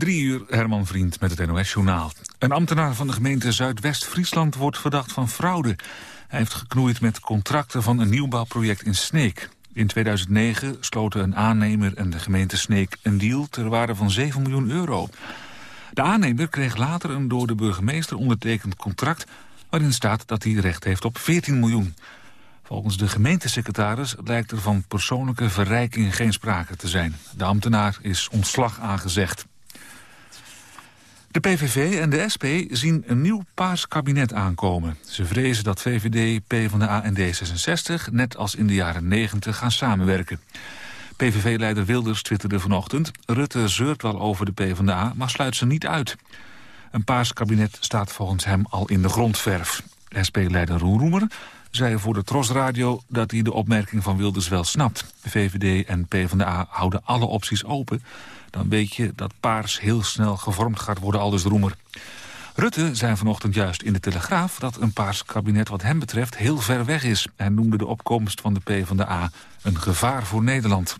Drie uur, Herman Vriend met het NOS-journaal. Een ambtenaar van de gemeente Zuidwest-Friesland wordt verdacht van fraude. Hij heeft geknoeid met contracten van een nieuwbouwproject in Sneek. In 2009 sloten een aannemer en de gemeente Sneek een deal ter waarde van 7 miljoen euro. De aannemer kreeg later een door de burgemeester ondertekend contract... waarin staat dat hij recht heeft op 14 miljoen. Volgens de gemeentesecretaris lijkt er van persoonlijke verrijking geen sprake te zijn. De ambtenaar is ontslag aangezegd. De PVV en de SP zien een nieuw paars kabinet aankomen. Ze vrezen dat VVD, PvdA en D66 net als in de jaren 90 gaan samenwerken. PVV-leider Wilders twitterde vanochtend... Rutte zeurt wel over de PvdA, maar sluit ze niet uit. Een paars kabinet staat volgens hem al in de grondverf. SP-leider Roel Roemer zei voor de Trosradio dat hij de opmerking van Wilders wel snapt. VVD en PvdA houden alle opties open dan weet je dat paars heel snel gevormd gaat worden, aldus Roemer. Rutte zei vanochtend juist in de Telegraaf dat een paars kabinet wat hem betreft heel ver weg is. Hij noemde de opkomst van de PvdA een gevaar voor Nederland.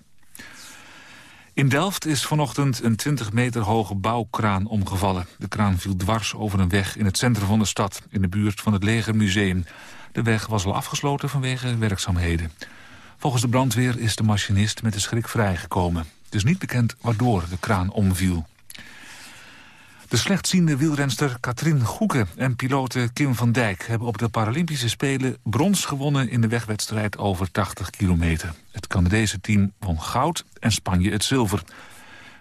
In Delft is vanochtend een 20 meter hoge bouwkraan omgevallen. De kraan viel dwars over een weg in het centrum van de stad, in de buurt van het Legermuseum. De weg was al afgesloten vanwege werkzaamheden. Volgens de brandweer is de machinist met de schrik vrijgekomen. Het is niet bekend waardoor de kraan omviel. De slechtziende wielrenster Katrien Goeke en pilote Kim van Dijk... hebben op de Paralympische Spelen brons gewonnen... in de wegwedstrijd over 80 kilometer. Het Canadese team won goud en Spanje het zilver.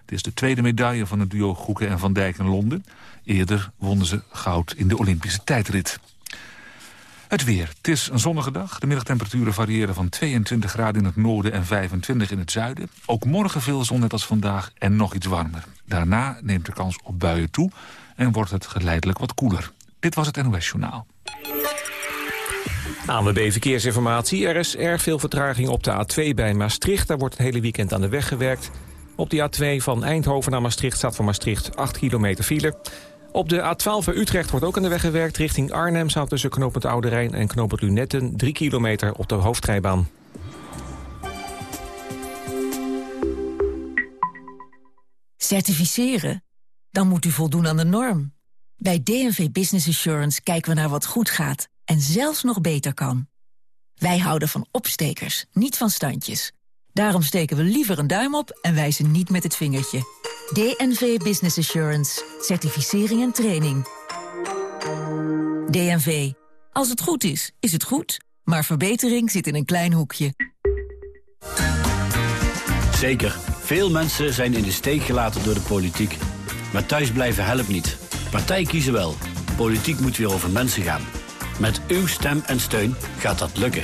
Het is de tweede medaille van het duo Goeke en Van Dijk in Londen. Eerder wonnen ze goud in de Olympische tijdrit. Het weer. Het is een zonnige dag. De middagtemperaturen variëren van 22 graden in het noorden en 25 in het zuiden. Ook morgen veel zon net als vandaag en nog iets warmer. Daarna neemt de kans op buien toe en wordt het geleidelijk wat koeler. Dit was het NOS Journaal. ANWB Verkeersinformatie. Er is erg veel vertraging op de A2 bij Maastricht. Daar wordt het hele weekend aan de weg gewerkt. Op de A2 van Eindhoven naar Maastricht staat voor Maastricht 8 kilometer file. Op de A12 bij Utrecht wordt ook aan de weg gewerkt. Richting Arnhem staat tussen knooppunt Oude Rijn en knooppunt Lunetten... 3 kilometer op de hoofdrijbaan. Certificeren? Dan moet u voldoen aan de norm. Bij DNV Business Assurance kijken we naar wat goed gaat... en zelfs nog beter kan. Wij houden van opstekers, niet van standjes. Daarom steken we liever een duim op en wijzen niet met het vingertje. DNV Business Assurance. Certificering en training. DNV. Als het goed is, is het goed. Maar verbetering zit in een klein hoekje. Zeker. Veel mensen zijn in de steek gelaten door de politiek. Maar thuisblijven helpt niet. Partij kiezen wel. Politiek moet weer over mensen gaan. Met uw stem en steun gaat dat lukken.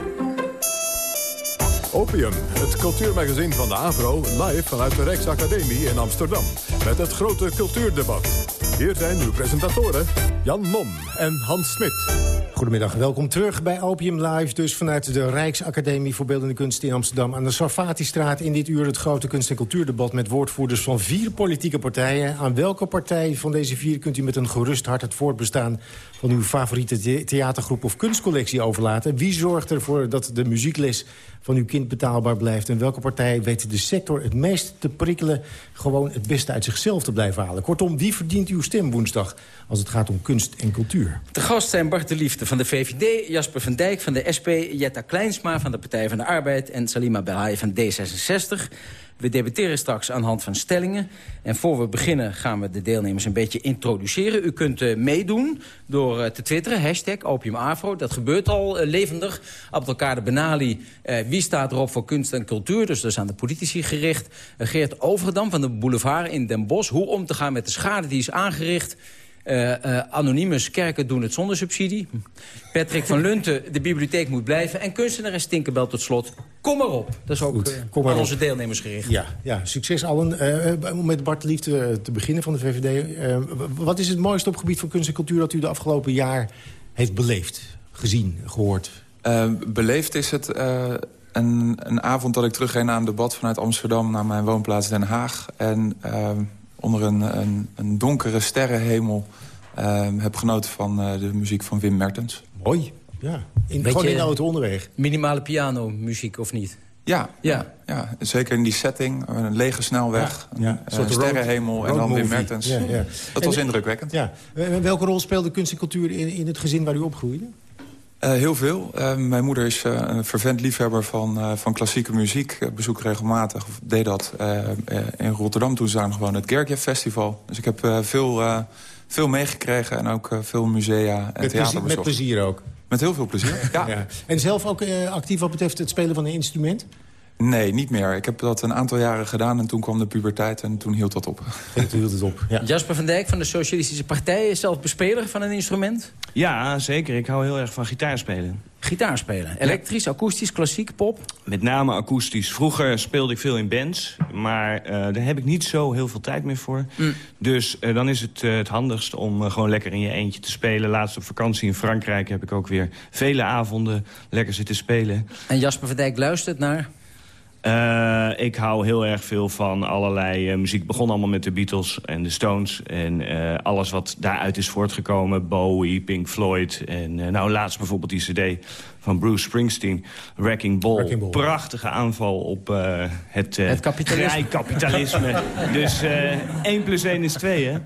Opium, het cultuurmagazin van de AVRO, live vanuit de Rijksacademie in Amsterdam. Met het grote cultuurdebat. Hier zijn uw presentatoren Jan Mom en Hans Smit. Goedemiddag, welkom terug bij Opium Live. Dus vanuit de Rijksacademie voor Beeldende Kunst in Amsterdam... aan de Sarfati-straat in dit uur het grote kunst- en cultuurdebat... met woordvoerders van vier politieke partijen. Aan welke partij van deze vier kunt u met een gerust hart... het voortbestaan van uw favoriete theatergroep of kunstcollectie overlaten? Wie zorgt ervoor dat de muziekles van uw kind betaalbaar blijft? En welke partij weet de sector het meest te prikkelen... gewoon het beste uit zichzelf te blijven halen? Kortom, wie verdient uw stem woensdag als het gaat om kunst en cultuur. De gast zijn Bart de Liefde van de VVD, Jasper van Dijk van de SP... Jetta Kleinsma van de Partij van de Arbeid en Salima Belhaai van D66. We debatteren straks aan de hand van stellingen. En voor we beginnen gaan we de deelnemers een beetje introduceren. U kunt uh, meedoen door uh, te twitteren, hashtag opiumafro. Dat gebeurt al uh, levendig. Abdelkader Benali, wie staat erop voor kunst en cultuur? Dus dat is aan de politici gericht. Geert Overdam van de Boulevard in Den Bosch. Hoe om te gaan met de schade die is aangericht... Uh, uh, Anonymous kerken doen het zonder subsidie. Patrick van Lunten, de bibliotheek moet blijven. En kunstenares Tinkerbell tot slot. Kom maar op. Dat is ook Goed, uh, aan onze deelnemers gericht. Ja, ja succes allen. om met Bart Liefde te beginnen van de VVD. wat is het mooiste op gebied van kunst en cultuur... dat u de afgelopen jaar heeft beleefd, gezien, gehoord? beleefd is het... Een, een, avond dat ik terugging naar een debat vanuit Amsterdam... naar mijn woonplaats Den Haag. En onder een, een, een donkere sterrenhemel... Uh, heb genoten van uh, de muziek van Wim Mertens. Mooi, ja. In, gewoon in de auto onderweg. Minimale piano muziek of niet? Ja, ja. ja, zeker in die setting. Een lege snelweg, ja, ja. een uh, sterrenhemel road, en dan Wim Mertens. Ja, ja. Dat was indrukwekkend. Ja. Welke rol speelde kunst en cultuur in, in het gezin waar u opgroeide? Uh, heel veel. Uh, mijn moeder is uh, een vervent liefhebber van, van klassieke muziek. Ik bezoek regelmatig, of deed dat in Rotterdam toen ze daar gewoon het Gergiev Festival. Dus ik heb veel, veel meegekregen en ook veel musea en met theater Met plezier ook? Met heel veel plezier, ja. ja. En zelf ook actief wat betreft het spelen van een instrument? Nee, niet meer. Ik heb dat een aantal jaren gedaan en toen kwam de puberteit en toen hield dat op. toen hield het op, ja. Jasper van Dijk van de Socialistische Partij is zelf bespeler van een instrument? Ja, zeker. Ik hou heel erg van gitaarspelen. Gitaarspelen? Elektrisch, akoestisch, klassiek, pop? Met name akoestisch. Vroeger speelde ik veel in bands, maar uh, daar heb ik niet zo heel veel tijd meer voor. Mm. Dus uh, dan is het uh, het handigst om gewoon lekker in je eentje te spelen. Laatst op vakantie in Frankrijk heb ik ook weer vele avonden lekker zitten spelen. En Jasper van Dijk luistert naar... Uh, ik hou heel erg veel van allerlei uh, muziek. begon allemaal met de Beatles en de Stones. En uh, alles wat daaruit is voortgekomen. Bowie, Pink Floyd. En nou laatst bijvoorbeeld die cd van Bruce Springsteen. Wrecking Ball. Wrecking Ball. Prachtige aanval op het, het kapitalisme. kapitalisme. dus 1 plus 1 is 2, hè?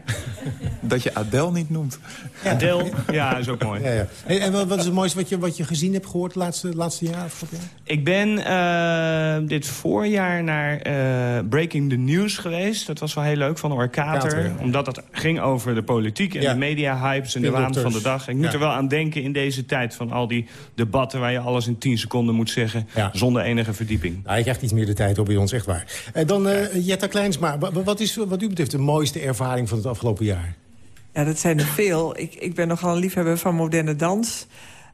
Dat je Adele niet noemt. Ja. Adele, ja, is ook mooi. Ja, ja. En, en, wat is het mooiste wat je, wat je gezien hebt gehoord de laatste, laatste jaar? jaar? Ik ben dit voorjaar naar uh, Breaking the News geweest. Dat was wel heel leuk, van Orkater. Ja. Omdat het ging over de politiek en ja. de media-hypes en de waan van de dag. Ik moet er wel aan denken in deze tijd van al die debatten... waar je alles in 10 seconden moet zeggen, zonder enige verdieping. Nou, je krijgt iets meer de tijd op bij ons, echt waar. En dan uh, Jetta Kleinsma, wat is wat u betreft de mooiste ervaring van het afgelopen jaar? Ja, dat zijn er veel. Ik, ik ben nogal een liefhebber van moderne dans...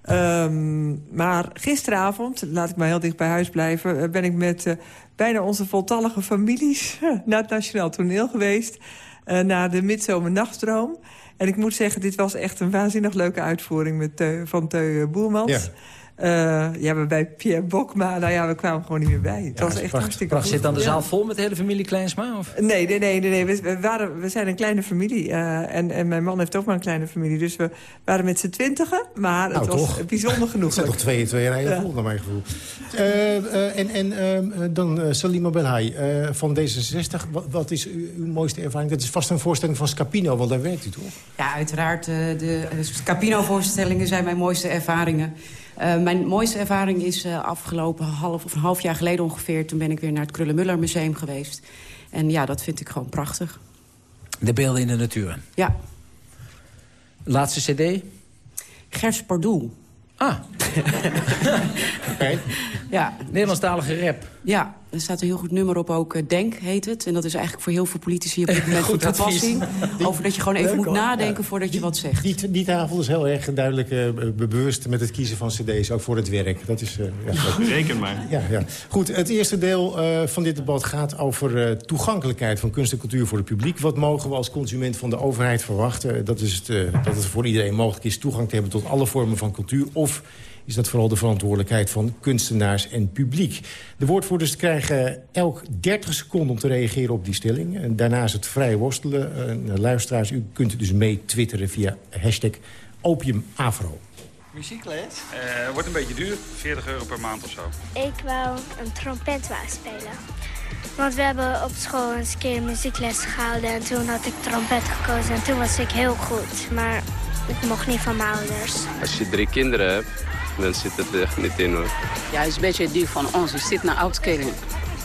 Um, maar gisteravond, laat ik maar heel dicht bij huis blijven... Eh, ben ik met uh, bijna onze voltallige families naar het Nationaal Toneel geweest. Uh, naar de Midzomernachtstroom. En ik moet zeggen, dit was echt een waanzinnig leuke uitvoering met, van Teu Boermans. Ja. Uh, ja, bij Pierre Bokma, nou ja, we kwamen gewoon niet meer bij. Het ja, was echt hartstikke. Zit dan de zaal vol met de hele familie Kleinsma? Of? Nee, nee, nee. nee, nee. We, waren, we zijn een kleine familie. Uh, en, en mijn man heeft ook maar een kleine familie. Dus we waren met z'n twintigen. Maar nou, het was toch. bijzonder genoeg. Het zijn toch twee, twee rijen ja. vol, naar mijn gevoel. Uh, en en ehm, dan Salima Belhai van D66. Wat, wat is uw, uw, mooiste ervaring? Dat is vast een voorstelling van Scapino, want daar werkt u toch? Ja, uiteraard. de Scapino-voorstellingen zijn mijn mooiste ervaringen. Uh, mijn mooiste ervaring is uh, afgelopen half of een half jaar geleden ongeveer. Toen ben ik weer naar het Krullenmuller Museum geweest. En ja, dat vind ik gewoon prachtig. De beelden in de natuur? Ja. Laatste cd? Gers Pardoel. Ah. Oké. Ja. Nederlandstalige rap. Ja, er staat een heel goed nummer op ook. Eh, Denk heet het. En dat is eigenlijk voor heel veel politici op dit moment goed toepassing. Over dat je gewoon even moet nadenken voordat je wat zegt. Die, die, tafel is heel erg duidelijk uh, bewust met het kiezen van cd's. Ook voor het werk. Dat is, uh, ja, Zeker maar. Ja, ja. Goed, het eerste deel uh, van dit debat gaat over toegankelijkheid van kunst en cultuur voor het publiek. Wat mogen we als consument van de overheid verwachten? Dat, is het, dat het voor iedereen mogelijk is toegang te hebben tot alle vormen van cultuur. Of is dat vooral de verantwoordelijkheid van kunstenaars en publiek. De woordvoerders krijgen elk 30 seconden om te reageren op die stelling. En daarna is het vrij worstelen. En, luisteraars, u kunt dus mee twitteren via hashtag opiumafro. Muziekles? Uh, wordt een beetje duur, 40 euro per maand of zo. Ik wou een trompet spelen. Want we hebben op school eens een keer muziekles gehouden... en toen had ik trompet gekozen en toen was ik heel goed. Maar ik mocht niet van mijn ouders. Als je drie kinderen hebt, dan zit het er echt niet in hoor. Ja, het is een beetje duur van ons. We zitten naar uitkering.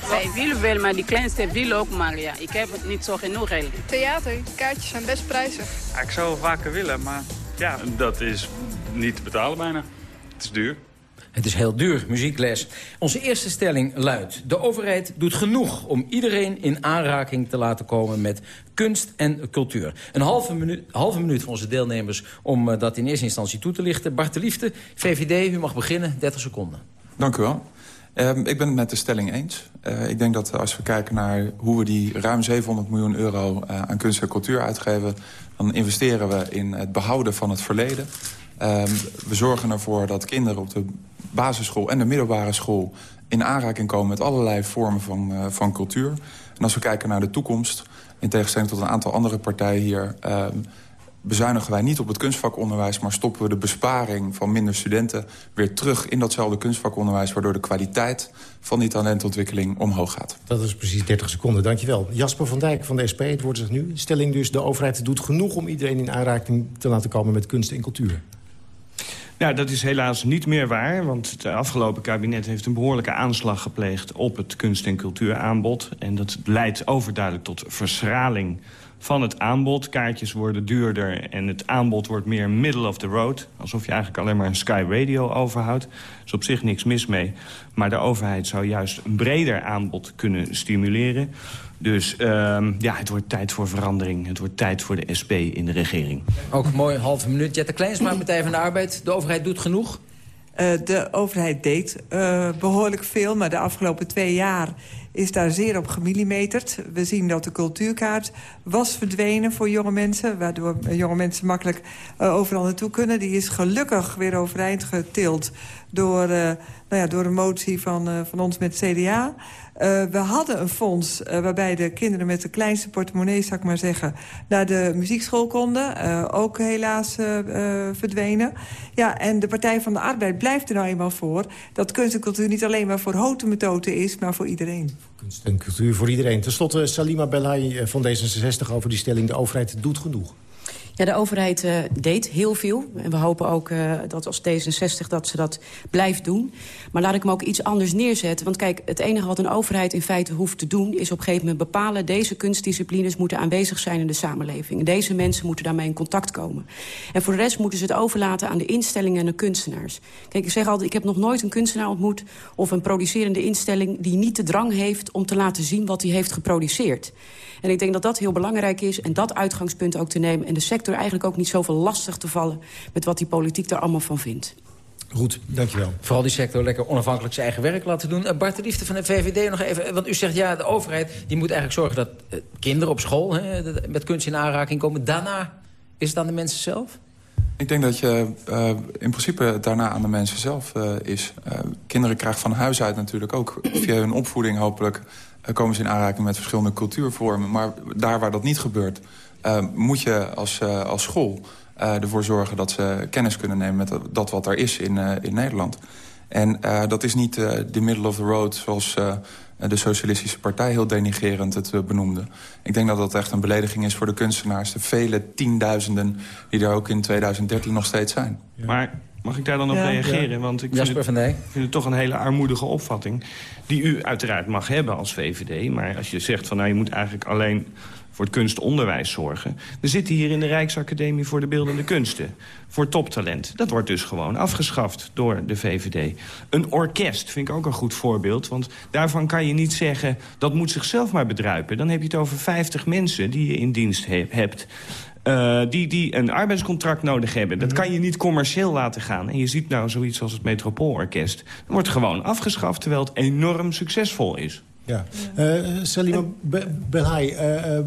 Wij willen wel, maar die kleinste wil ook, maar ja, ik heb het niet zo genoeg geld. Theater, kaartjes zijn best prijzig. Ja, ik zou vaker willen, maar ja, dat is niet te betalen bijna. Het is duur. Het is heel duur, muziekles. Onze eerste stelling luidt... de overheid doet genoeg om iedereen in aanraking te laten komen... met kunst en cultuur. Een halve minuut, halve minuut voor onze deelnemers om uh, dat in eerste instantie toe te lichten. Bart de Liefde, VVD, u mag beginnen. 30 seconden. Dank u wel. Uh, ik ben het met de stelling eens. Uh, ik denk dat als we kijken naar hoe we die ruim 700 miljoen euro uh, aan kunst en cultuur uitgeven... dan investeren we in het behouden van het verleden. We zorgen ervoor dat kinderen op de basisschool en de middelbare school... in aanraking komen met allerlei vormen van, van cultuur. En als we kijken naar de toekomst, in tegenstelling tot een aantal andere partijen hier... bezuinigen wij niet op het kunstvakonderwijs... maar stoppen we de besparing van minder studenten weer terug in datzelfde kunstvakonderwijs... waardoor de kwaliteit van die talentontwikkeling omhoog gaat. Dat is precies 30 seconden, dankjewel. Jasper van Dijk van de SP, het woord zich nu. Stelling dus, de overheid doet genoeg om iedereen in aanraking te laten komen met kunst en cultuur. Nou, dat is helaas niet meer waar, want het afgelopen kabinet heeft een behoorlijke aanslag gepleegd op het kunst- en cultuuraanbod. En dat leidt overduidelijk tot verschraling van het aanbod. Kaartjes worden duurder en het aanbod wordt meer middle of the road. Alsof je eigenlijk alleen maar een Sky Radio overhoudt. Er is op zich niks mis mee. Maar de overheid zou juist een breder aanbod kunnen stimuleren. Dus uh, ja, het wordt tijd voor verandering. Het wordt tijd voor de SP in de regering. Ook een mooi halve minuut. Jette Kleinsma, Partij van de Arbeid. De overheid doet genoeg. Uh, de overheid deed uh, behoorlijk veel, maar de afgelopen twee jaar is daar zeer op gemillimeterd. We zien dat de cultuurkaart was verdwenen voor jonge mensen... waardoor jonge mensen makkelijk uh, overal naartoe kunnen. Die is gelukkig weer overeind getild door, uh, nou ja, door een motie van, uh, van ons met CDA... Uh, we hadden een fonds uh, waarbij de kinderen met de kleinste portemonnee, zou ik maar zeggen, naar de muziekschool konden. Uh, ook helaas verdwenen. Ja, en de Partij van de Arbeid blijft er nou eenmaal voor dat kunst en cultuur niet alleen maar voor houten is, maar voor iedereen. Kunst en cultuur voor iedereen. Ten slotte Salima Belay van D66 over die stelling. De overheid doet genoeg. Ja, de overheid uh, deed heel veel. En we hopen ook uh, dat als D66 dat ze dat blijft doen. Maar laat ik hem ook iets anders neerzetten. Want kijk, het enige wat een overheid in feite hoeft te doen... is op een gegeven moment bepalen... deze kunstdisciplines moeten aanwezig zijn in de samenleving. En deze mensen moeten daarmee in contact komen. En voor de rest moeten ze het overlaten aan de instellingen en de kunstenaars. Kijk, ik zeg altijd, ik heb nog nooit een kunstenaar ontmoet... of een producerende instelling die niet de drang heeft... om te laten zien wat hij heeft geproduceerd. En ik denk dat dat heel belangrijk is en dat uitgangspunt ook te nemen... en de sector eigenlijk ook niet zoveel lastig te vallen... met wat die politiek daar allemaal van vindt. Goed, dankjewel. Vooral die sector lekker onafhankelijk zijn eigen werk laten doen. Uh, Bart de Liefde van de VVD nog even. Want u zegt, ja, de overheid die moet eigenlijk zorgen dat uh, kinderen op school... Hè, met kunst in aanraking komen. Daarna is het aan de mensen zelf? Ik denk dat je uh, in principe daarna aan de mensen zelf uh, is. Uh, kinderen krijgen van huis uit natuurlijk ook via hun opvoeding hopelijk... komen ze in aanraking met verschillende cultuurvormen. Maar daar waar dat niet gebeurt, moet je als, als school ervoor zorgen dat ze kennis kunnen nemen met dat wat er is in, in Nederland. En dat is niet de middle of the road zoals de Socialistische Partij heel denigerend het benoemde. Ik denk dat dat echt een belediging is voor de kunstenaars. De vele tienduizenden die er ook in 2013 nog steeds zijn. Maar mag ik daar dan op ja, reageren? Ja. Want ik vind het, vind het, toch een hele armoedige opvatting... die u uiteraard mag hebben als VVD. Maar als je zegt van nou je moet eigenlijk alleen voor het kunstonderwijs zorgen. We zitten hier in de Rijksacademie voor de Beeldende Kunsten. Voor toptalent. Dat wordt dus gewoon afgeschaft door de VVD. Een orkest vind ik ook een goed voorbeeld. Want daarvan kan je niet zeggen, dat moet zichzelf maar bedruipen. Dan heb je het over 50 mensen die je in dienst he hebt. Uh, die, die een arbeidscontract nodig hebben. Dat kan je niet commercieel laten gaan. En je ziet nou zoiets als het Metropoolorkest. Dat wordt gewoon afgeschaft, terwijl het enorm succesvol is. Ja. Uh, Salima Belhai, uh,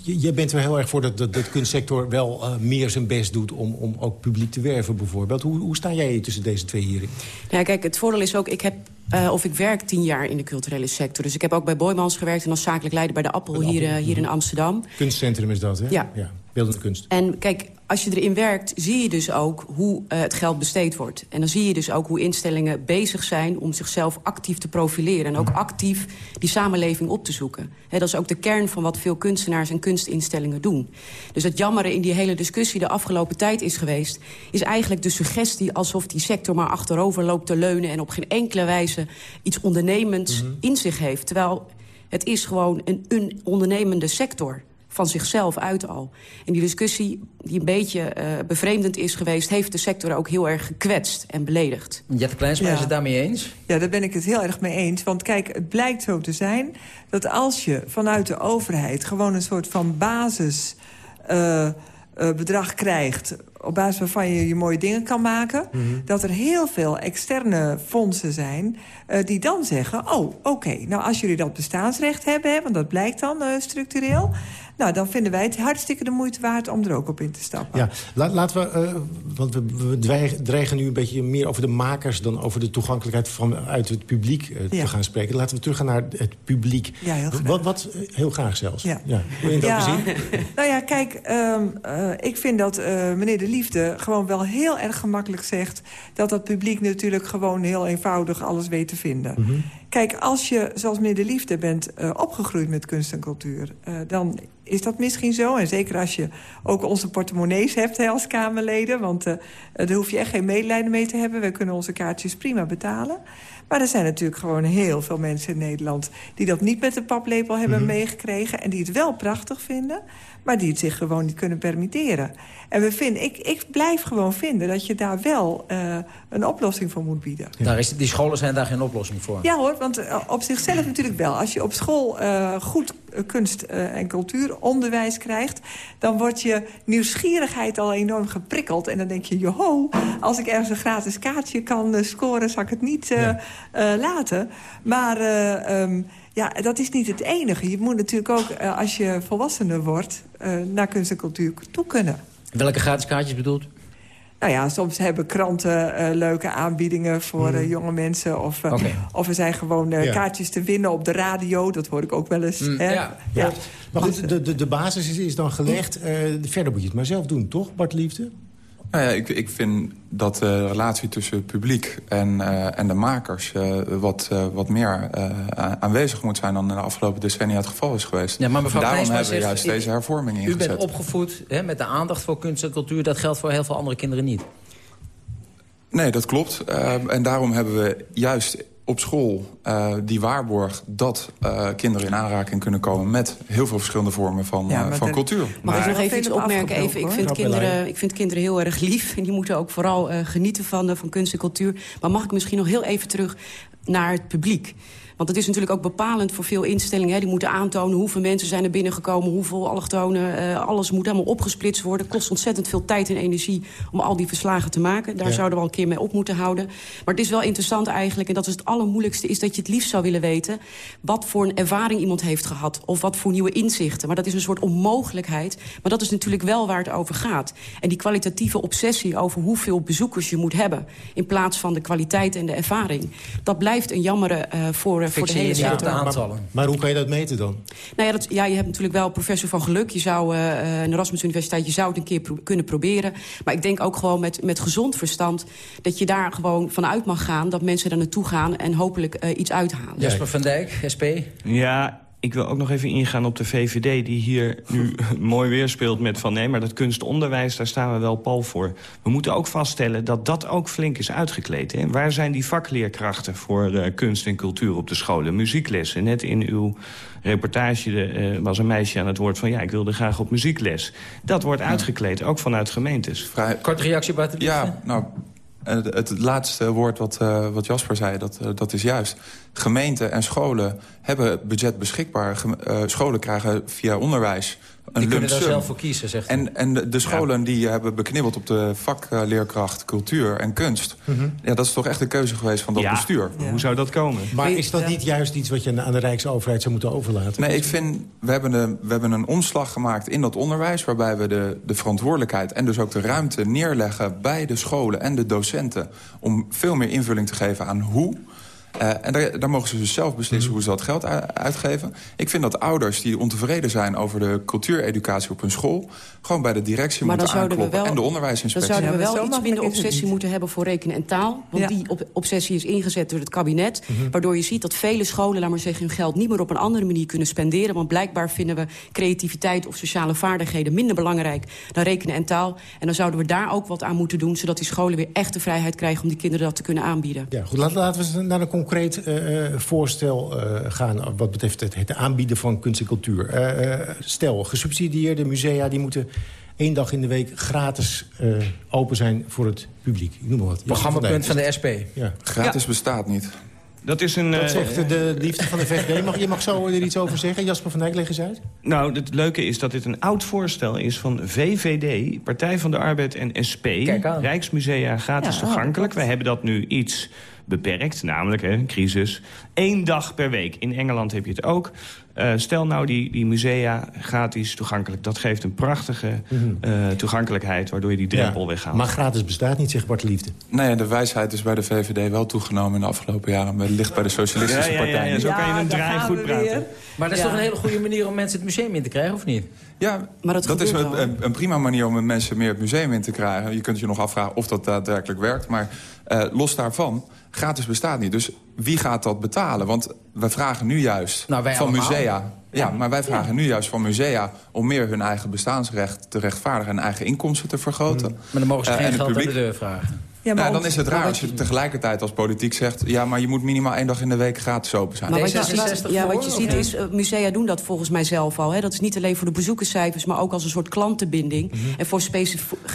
jij bent er heel erg voor dat, dat de kunstsector wel uh, meer zijn best doet... om, om ook publiek te werven bijvoorbeeld. Hoe, hoe sta jij tussen deze twee hierin? Ja, kijk, het voordeel is ook... ik heb uh, of ik werk tien jaar in de culturele sector. Dus ik heb ook bij Boymans gewerkt en als zakelijk leider bij de Appel, de hier, Appel. hier in Amsterdam. Kunstcentrum is dat, hè? Ja. ja. Beeldende kunst. En kijk, als je erin werkt, zie je dus ook hoe uh, het geld besteed wordt. En dan zie je dus ook hoe instellingen bezig zijn... om zichzelf actief te profileren. En ook actief die samenleving op te zoeken. He, dat is ook de kern van wat veel kunstenaars en kunstinstellingen doen. Dus het jammere in die hele discussie de afgelopen tijd is geweest... is eigenlijk de suggestie alsof die sector maar achterover loopt te leunen... en op geen enkele wijze iets ondernemends mm -hmm. in zich heeft. Terwijl het is gewoon een, een ondernemende sector van zichzelf uit al. En die discussie, die een beetje uh, bevreemdend is geweest... heeft de sector ook heel erg gekwetst en beledigd. Jette Kleinsma, ja. is het daarmee eens? Ja, daar ben ik het heel erg mee eens. Want kijk, het blijkt zo te zijn dat als je vanuit de overheid... gewoon een soort van basis... Uh, uh, bedrag krijgt op basis waarvan je je mooie dingen kan maken... Mm -hmm. dat er heel veel externe fondsen zijn uh, die dan zeggen... oh, oké, okay, nou als jullie dat bestaansrecht hebben... Hè, want dat blijkt dan uh, structureel... Nou, dan vinden wij het hartstikke de moeite waard om er ook op in te stappen. Ja, la laten we, uh, want we, we dreigen, nu een beetje meer over de makers... dan over de toegankelijkheid vanuit het publiek uh, ja. te gaan spreken. Laten we teruggaan naar het publiek. Ja, heel graag. Wat, wat heel graag zelfs. Ja. Ja. Wil je dat ja. zien? nou ja, kijk, um, uh, ik vind dat meneer De Liefde gewoon wel heel erg gemakkelijk zegt... dat dat publiek natuurlijk gewoon heel eenvoudig alles weet te vinden. Mm -hmm. Kijk, als je, zoals meneer De Liefde, bent uh, opgegroeid met kunst en cultuur... Uh, dan is dat misschien zo. En zeker als je ook onze portemonnees hebt hè, als Kamerleden. Want uh, daar hoef je echt geen medelijden mee te hebben. We kunnen onze kaartjes prima betalen. Maar er zijn natuurlijk gewoon heel veel mensen in Nederland... die dat niet met de paplepel hebben mm -hmm. meegekregen... en die het wel prachtig vinden, maar die het zich gewoon niet kunnen permitteren. En we vinden, ik, ik blijf gewoon vinden dat je daar wel uh, een oplossing voor moet bieden. Ja. Daar is, die scholen zijn daar geen oplossing voor? Ja hoor, want uh, op zichzelf natuurlijk wel. Als je op school uh, goed kunst en cultuuronderwijs krijgt... dan wordt je nieuwsgierigheid al enorm geprikkeld. En dan denk je, joho, als ik ergens een gratis kaartje kan scoren... zal ik het niet ja. laten. Maar... Um, ja, dat is niet het enige. Je moet natuurlijk ook, uh, als je volwassener wordt... Uh, naar kunst en cultuur toe kunnen. Welke gratis kaartjes bedoelt? Nou ja, soms hebben kranten uh, leuke aanbiedingen voor mm. jonge mensen. Of, okay. of er zijn gewoon ja. kaartjes te winnen op de radio. Dat hoor ik ook wel eens. Mm, hè? Ja. Ja. Maar goed, de, de, de basis is, is dan gelegd. verder moet je het maar zelf doen, toch, Bart Liefde? Nou ja, ik, ik vind dat de relatie tussen het publiek en, uh, en de makers... Uh, wat, uh, wat meer aanwezig moet zijn dan in de afgelopen decennia het geval is geweest. Ja, maar mevrouw Daarom hebben we zegt, juist deze hervorming ingezet. U bent opgevoed hè, met de aandacht voor kunst en cultuur. Dat geldt voor heel veel andere kinderen niet. Nee, dat klopt. en daarom hebben we juist op school uh, die waarborg dat uh, kinderen in aanraking kunnen komen... met heel veel verschillende vormen van, ja, uh, van de, cultuur. Mag ik nog even iets opmerken? Even, ik, vind kinderen, ik vind kinderen heel erg lief. En die moeten ook vooral genieten van, van kunst en cultuur. Maar mag ik misschien nog heel even terug naar het publiek? Want het is natuurlijk ook bepalend voor veel instellingen. Hè. Die moeten aantonen hoeveel mensen zijn er binnengekomen... hoeveel allochtonen, uh, alles moet helemaal opgesplitst worden. Het kost ontzettend veel tijd en energie om al die verslagen te maken. Daar ja. zouden we al een keer mee op moeten houden. Maar het is wel interessant eigenlijk, en dat is het allermoeilijkste... is dat je het liefst zou willen weten wat voor een ervaring iemand heeft gehad... of wat voor nieuwe inzichten. Maar dat is een soort onmogelijkheid. Maar dat is natuurlijk wel waar het over gaat. En die kwalitatieve obsessie over hoeveel bezoekers je moet hebben... in plaats van de kwaliteit en de ervaring... dat blijft een jammere uh, voor voor de hele ja, de aantallen. Maar, maar, hoe kan je dat meten dan? Nou ja, dat, ja, je hebt natuurlijk wel professor van geluk. Je zou uh, een Erasmus Universiteit, je zou het een keer pro kunnen proberen. Maar ik denk ook gewoon met, met gezond verstand... dat je daar gewoon vanuit mag gaan, dat mensen er naartoe gaan... en hopelijk uh, iets uithalen. Jasper van Dijk, SP. Ja, ik wil ook nog even ingaan op de VVD... die hier nu mooi weerspeelt met van... nee, maar dat kunstonderwijs, daar staan we wel pal voor. We moeten ook vaststellen dat dat ook flink is uitgekleed. Hè? Waar zijn die vakleerkrachten voor uh, kunst en cultuur op de scholen? Muzieklessen. Net in uw reportage uh, was een meisje aan het woord van... ja, ik wilde graag op muziekles. Dat wordt uitgekleed, ook vanuit gemeentes. Vrij... Korte reactie, Bart. Ja, nou... Het, het, laatste woord wat, uh, wat Jasper zei, dat, uh, dat is juist. Gemeenten en scholen hebben budget beschikbaar. Uh, scholen krijgen via onderwijs Die kunnen daar zelf voor kiezen, zegt En, en de, de scholen ja. die hebben beknibbeld op de vakleerkracht cultuur en kunst... Mm -hmm. ja, dat is toch echt een keuze geweest van dat ja. bestuur. Ja. Hoe zou dat komen? Maar is dat niet juist iets wat je aan de Rijksoverheid zou moeten overlaten? Nee, ik vind, we hebben, een, we hebben een omslag gemaakt in dat onderwijs... waarbij we de, de verantwoordelijkheid en dus ook de ruimte neerleggen... bij de scholen en de docenten om veel meer invulling te geven aan hoe... Uh, en daar, daar, mogen ze dus zelf beslissen hoe ze dat geld uitgeven. Ik vind dat ouders die ontevreden zijn over de cultuureducatie op hun school... gewoon bij de directie maar moeten aankloppen wel, en de onderwijsinspectie. Dan zouden we wel iets minder obsessie moeten hebben voor rekenen en taal. Want die obsessie is ingezet door het kabinet. Mhm. Waardoor je ziet dat vele scholen, laat maar zeggen, hun geld niet meer op een andere manier kunnen spenderen. Want blijkbaar vinden we creativiteit of sociale vaardigheden minder belangrijk dan rekenen en taal. En dan zouden we daar ook wat aan moeten doen, zodat die scholen weer echt de vrijheid krijgen om die kinderen dat te kunnen aanbieden. Ja, goed, laten we naar een concreet uh, voorstel uh, gaan wat betreft het, het, aanbieden van kunst en cultuur. Uh, stel, gesubsidieerde musea die moeten één dag in de week gratis open zijn voor het publiek. Ik noem maar wat. Programmapunt van de SP. Ja. Gratis bestaat niet. Dat is een... Dat zegt de liefde van de VVD. Mag, je mag zo er iets over zeggen. Jasper van Dijk, leg eens uit. Nou, het leuke is dat dit een oud voorstel is van VVD... Partij van de Arbeid en SP. Rijksmusea gratis toegankelijk. Wij hebben dat nu iets beperkt, namelijk hè, crisis. Eén dag per week. In Engeland heb je het ook. Uh, stel nou die, die musea gratis toegankelijk. Dat geeft een prachtige uh, toegankelijkheid... waardoor je die drempel ja, weghaalt. Maar gratis bestaat niet, zegt Bart Liefde. Nee, de wijsheid is bij de VVD wel toegenomen in de afgelopen jaren. Maar het ligt bij de socialistische ja, ja, partijen. Ja, zo kan je een draai goed praten. Maar dat is toch een hele goede manier om mensen het museum in te krijgen, of niet? Ja, maar dat, dat is een, een, prima manier om mensen meer het museum in te krijgen. Je kunt je nog afvragen of dat daadwerkelijk werkt. Maar uh, los daarvan gratis bestaat niet. Dus wie gaat dat betalen? Want we vragen nu juist nou, van musea... Ja, maar wij vragen nu juist van musea om meer hun eigen bestaansrecht te rechtvaardigen... en eigen inkomsten te vergroten. Maar dan mogen ze uh, geen geld publiek... aan de deur vragen. Ja, maar dan is het raar als je tegelijkertijd als politiek zegt... ja, maar je moet minimaal één dag in de week gratis open zijn. Maar wat je, ja, wat je ziet is, uh, musea doen dat volgens mij zelf al. Hè. Dat is niet alleen voor de bezoekerscijfers, maar ook als een soort klantenbinding. Mm -hmm. En voor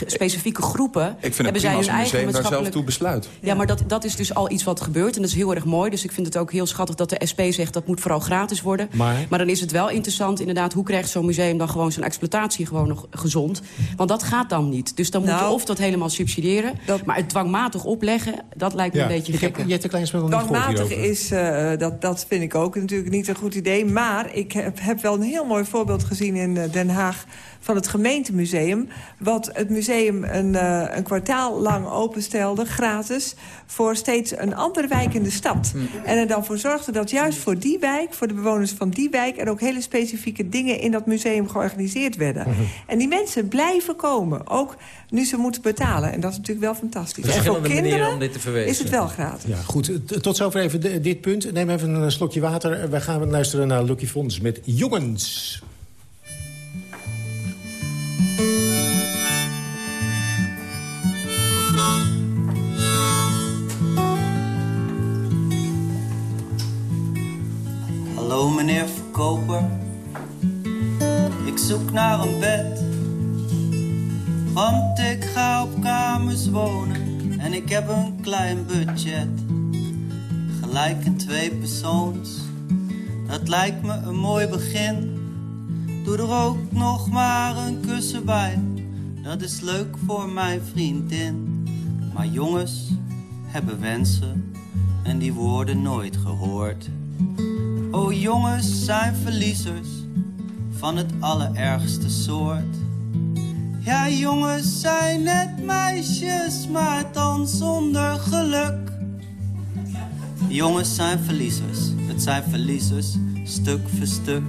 specifieke groepen ik vind hebben zij hun eigen museum daar zelf toe besluit. Ja, maar dat, dat is dus al iets wat gebeurt en dat is heel erg mooi. Dus ik vind het ook heel schattig dat de SP zegt... dat moet vooral gratis worden. Maar, maar dan is het wel interessant inderdaad... hoe krijgt zo'n museum dan gewoon zijn exploitatie gewoon nog gezond? Want dat gaat dan niet. Dus dan nou, moet je of dat helemaal subsidiëren... Dat, maar het dwangmatig opleggen dat lijkt me een beetje gek. Jette Kleinsman Dogmatig is, uh, dat, dat vind ik ook natuurlijk niet een goed idee. Maar ik heb, heb wel een heel mooi voorbeeld gezien in uh, Den Haag van het gemeentemuseum... wat het museum een, uh, een kwartaal lang openstelde, gratis... voor steeds een andere wijk in de stad. Mm. En er dan voor zorgde dat juist voor die wijk, voor de bewoners van die wijk... er ook hele specifieke dingen in dat museum georganiseerd werden. -hmm. En die mensen blijven komen, ook nu ze moeten betalen. En dat is natuurlijk wel fantastisch. En voor kinderen om dit te is het wel gratis. Ja, goed. Tot zover even dit punt. Neem even een slokje water. We gaan luisteren naar Lucky Fons met Jongens. Hallo meneer verkoper, ik zoek naar een bed. Want ik ga op kamers wonen en ik heb een klein budget. Gelijk een twee persoons, dat lijkt me een mooi begin. Doe er ook nog maar een kussen bij, dat is leuk voor mijn vriendin. Maar jongens hebben wensen en die worden nooit gehoord. Oh jongens zijn verliezers van het allerergste soort. Ja jongens zijn net meisjes, maar dan zonder geluk. Jongens zijn verliezers, het zijn verliezers, stuk voor stuk.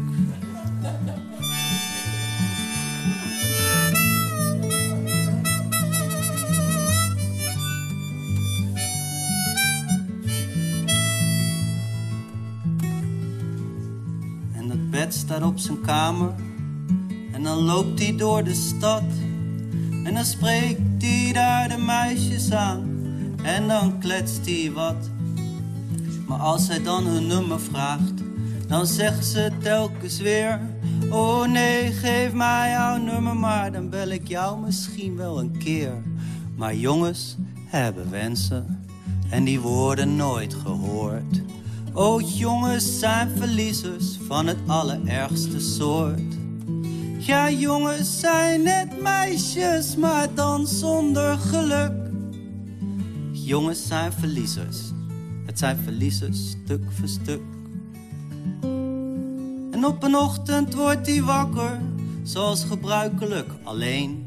Kamer. En dan loopt hij door de stad. En dan spreekt hij daar de meisjes aan. En dan kletst hij wat. Maar als hij dan hun nummer vraagt, dan zeggen ze telkens weer: Oh nee, geef mij jouw nummer maar, dan bel ik jou misschien wel een keer. Maar jongens hebben wensen en die worden nooit gehoord. Oh, jongens zijn verliezers van het allerergste soort. Ja, jongens zijn net meisjes, maar dan zonder geluk. Jongens zijn verliezers, het zijn verliezers stuk voor stuk. En op een ochtend wordt hij wakker, zoals gebruikelijk alleen.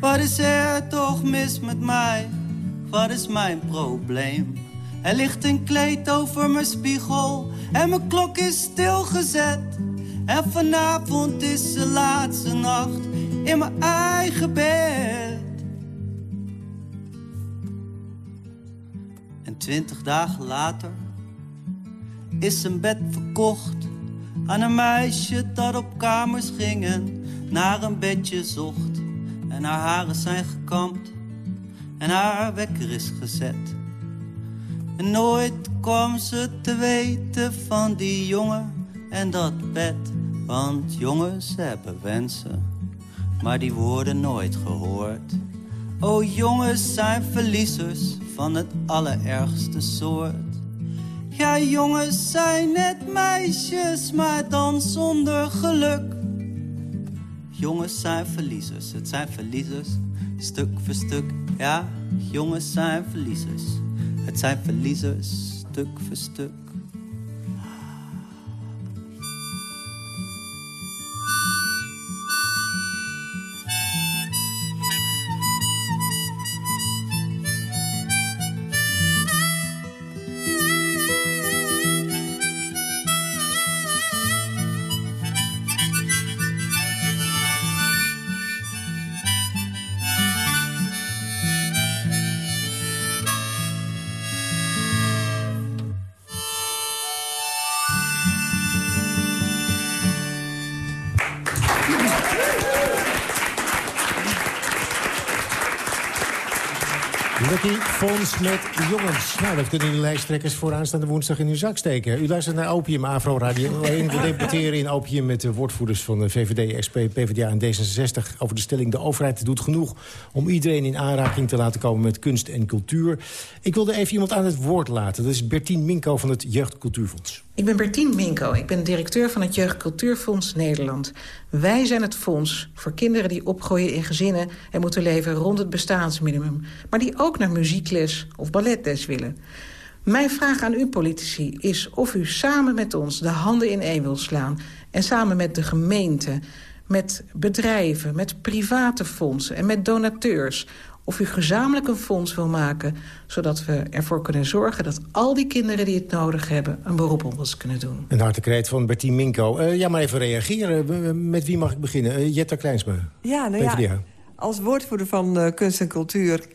Wat is er toch mis met mij? Wat is mijn probleem? Er ligt een kleed over mijn spiegel en mijn klok is stilgezet. En vanavond is de laatste nacht in mijn eigen bed. En twintig dagen later is een bed verkocht aan een meisje dat op kamers ging en naar een bedje zocht. En haar haren zijn gekamd en haar wekker is gezet. En nooit kwam ze te weten van die jongen en dat bed. Want jongens hebben wensen, maar die worden nooit gehoord. Oh, jongens zijn verliezers van het allerergste soort. Ja, jongens zijn net meisjes, maar dan zonder geluk. Jongens zijn verliezers, het zijn verliezers, stuk voor stuk. Ja, jongens zijn verliezers, het zijn verliezers, stuk voor stuk. Fons met jongens. Nou, dat kunnen de lijsttrekkers voor aanstaande woensdag in uw zak steken. U luistert naar Opium, Afro Radio 1. We debatteren in Opium met de woordvoerders van de VVD, SP, PvdA en D66... over de stelling de overheid doet genoeg om iedereen in aanraking te laten komen met kunst en cultuur. Ik wilde even iemand aan het woord laten. Dat is Bertien Minko van het Jeugdcultuurfonds. Ik ben Bertien Minko. Ik ben directeur van het Jeugdcultuurfonds Nederland. Wij zijn het fonds voor kinderen die opgroeien in gezinnen... en moeten leven rond het bestaansminimum. Maar die ook naar muziekles of balletles willen. Mijn vraag aan u politici is of u samen met ons de handen in één wil slaan... en samen met de gemeente, met bedrijven, met private fondsen en met donateurs of u gezamenlijk een fonds wil maken... zodat we ervoor kunnen zorgen dat al die kinderen die het nodig hebben... een beroep op ons kunnen doen. Een hartekreet van Bertien Minko. Uh, ja, maar even reageren. Met wie mag ik beginnen? Uh, Jetta Kleinsma, Ja, nou PvdA. ja, als woordvoerder van uh, kunst en cultuur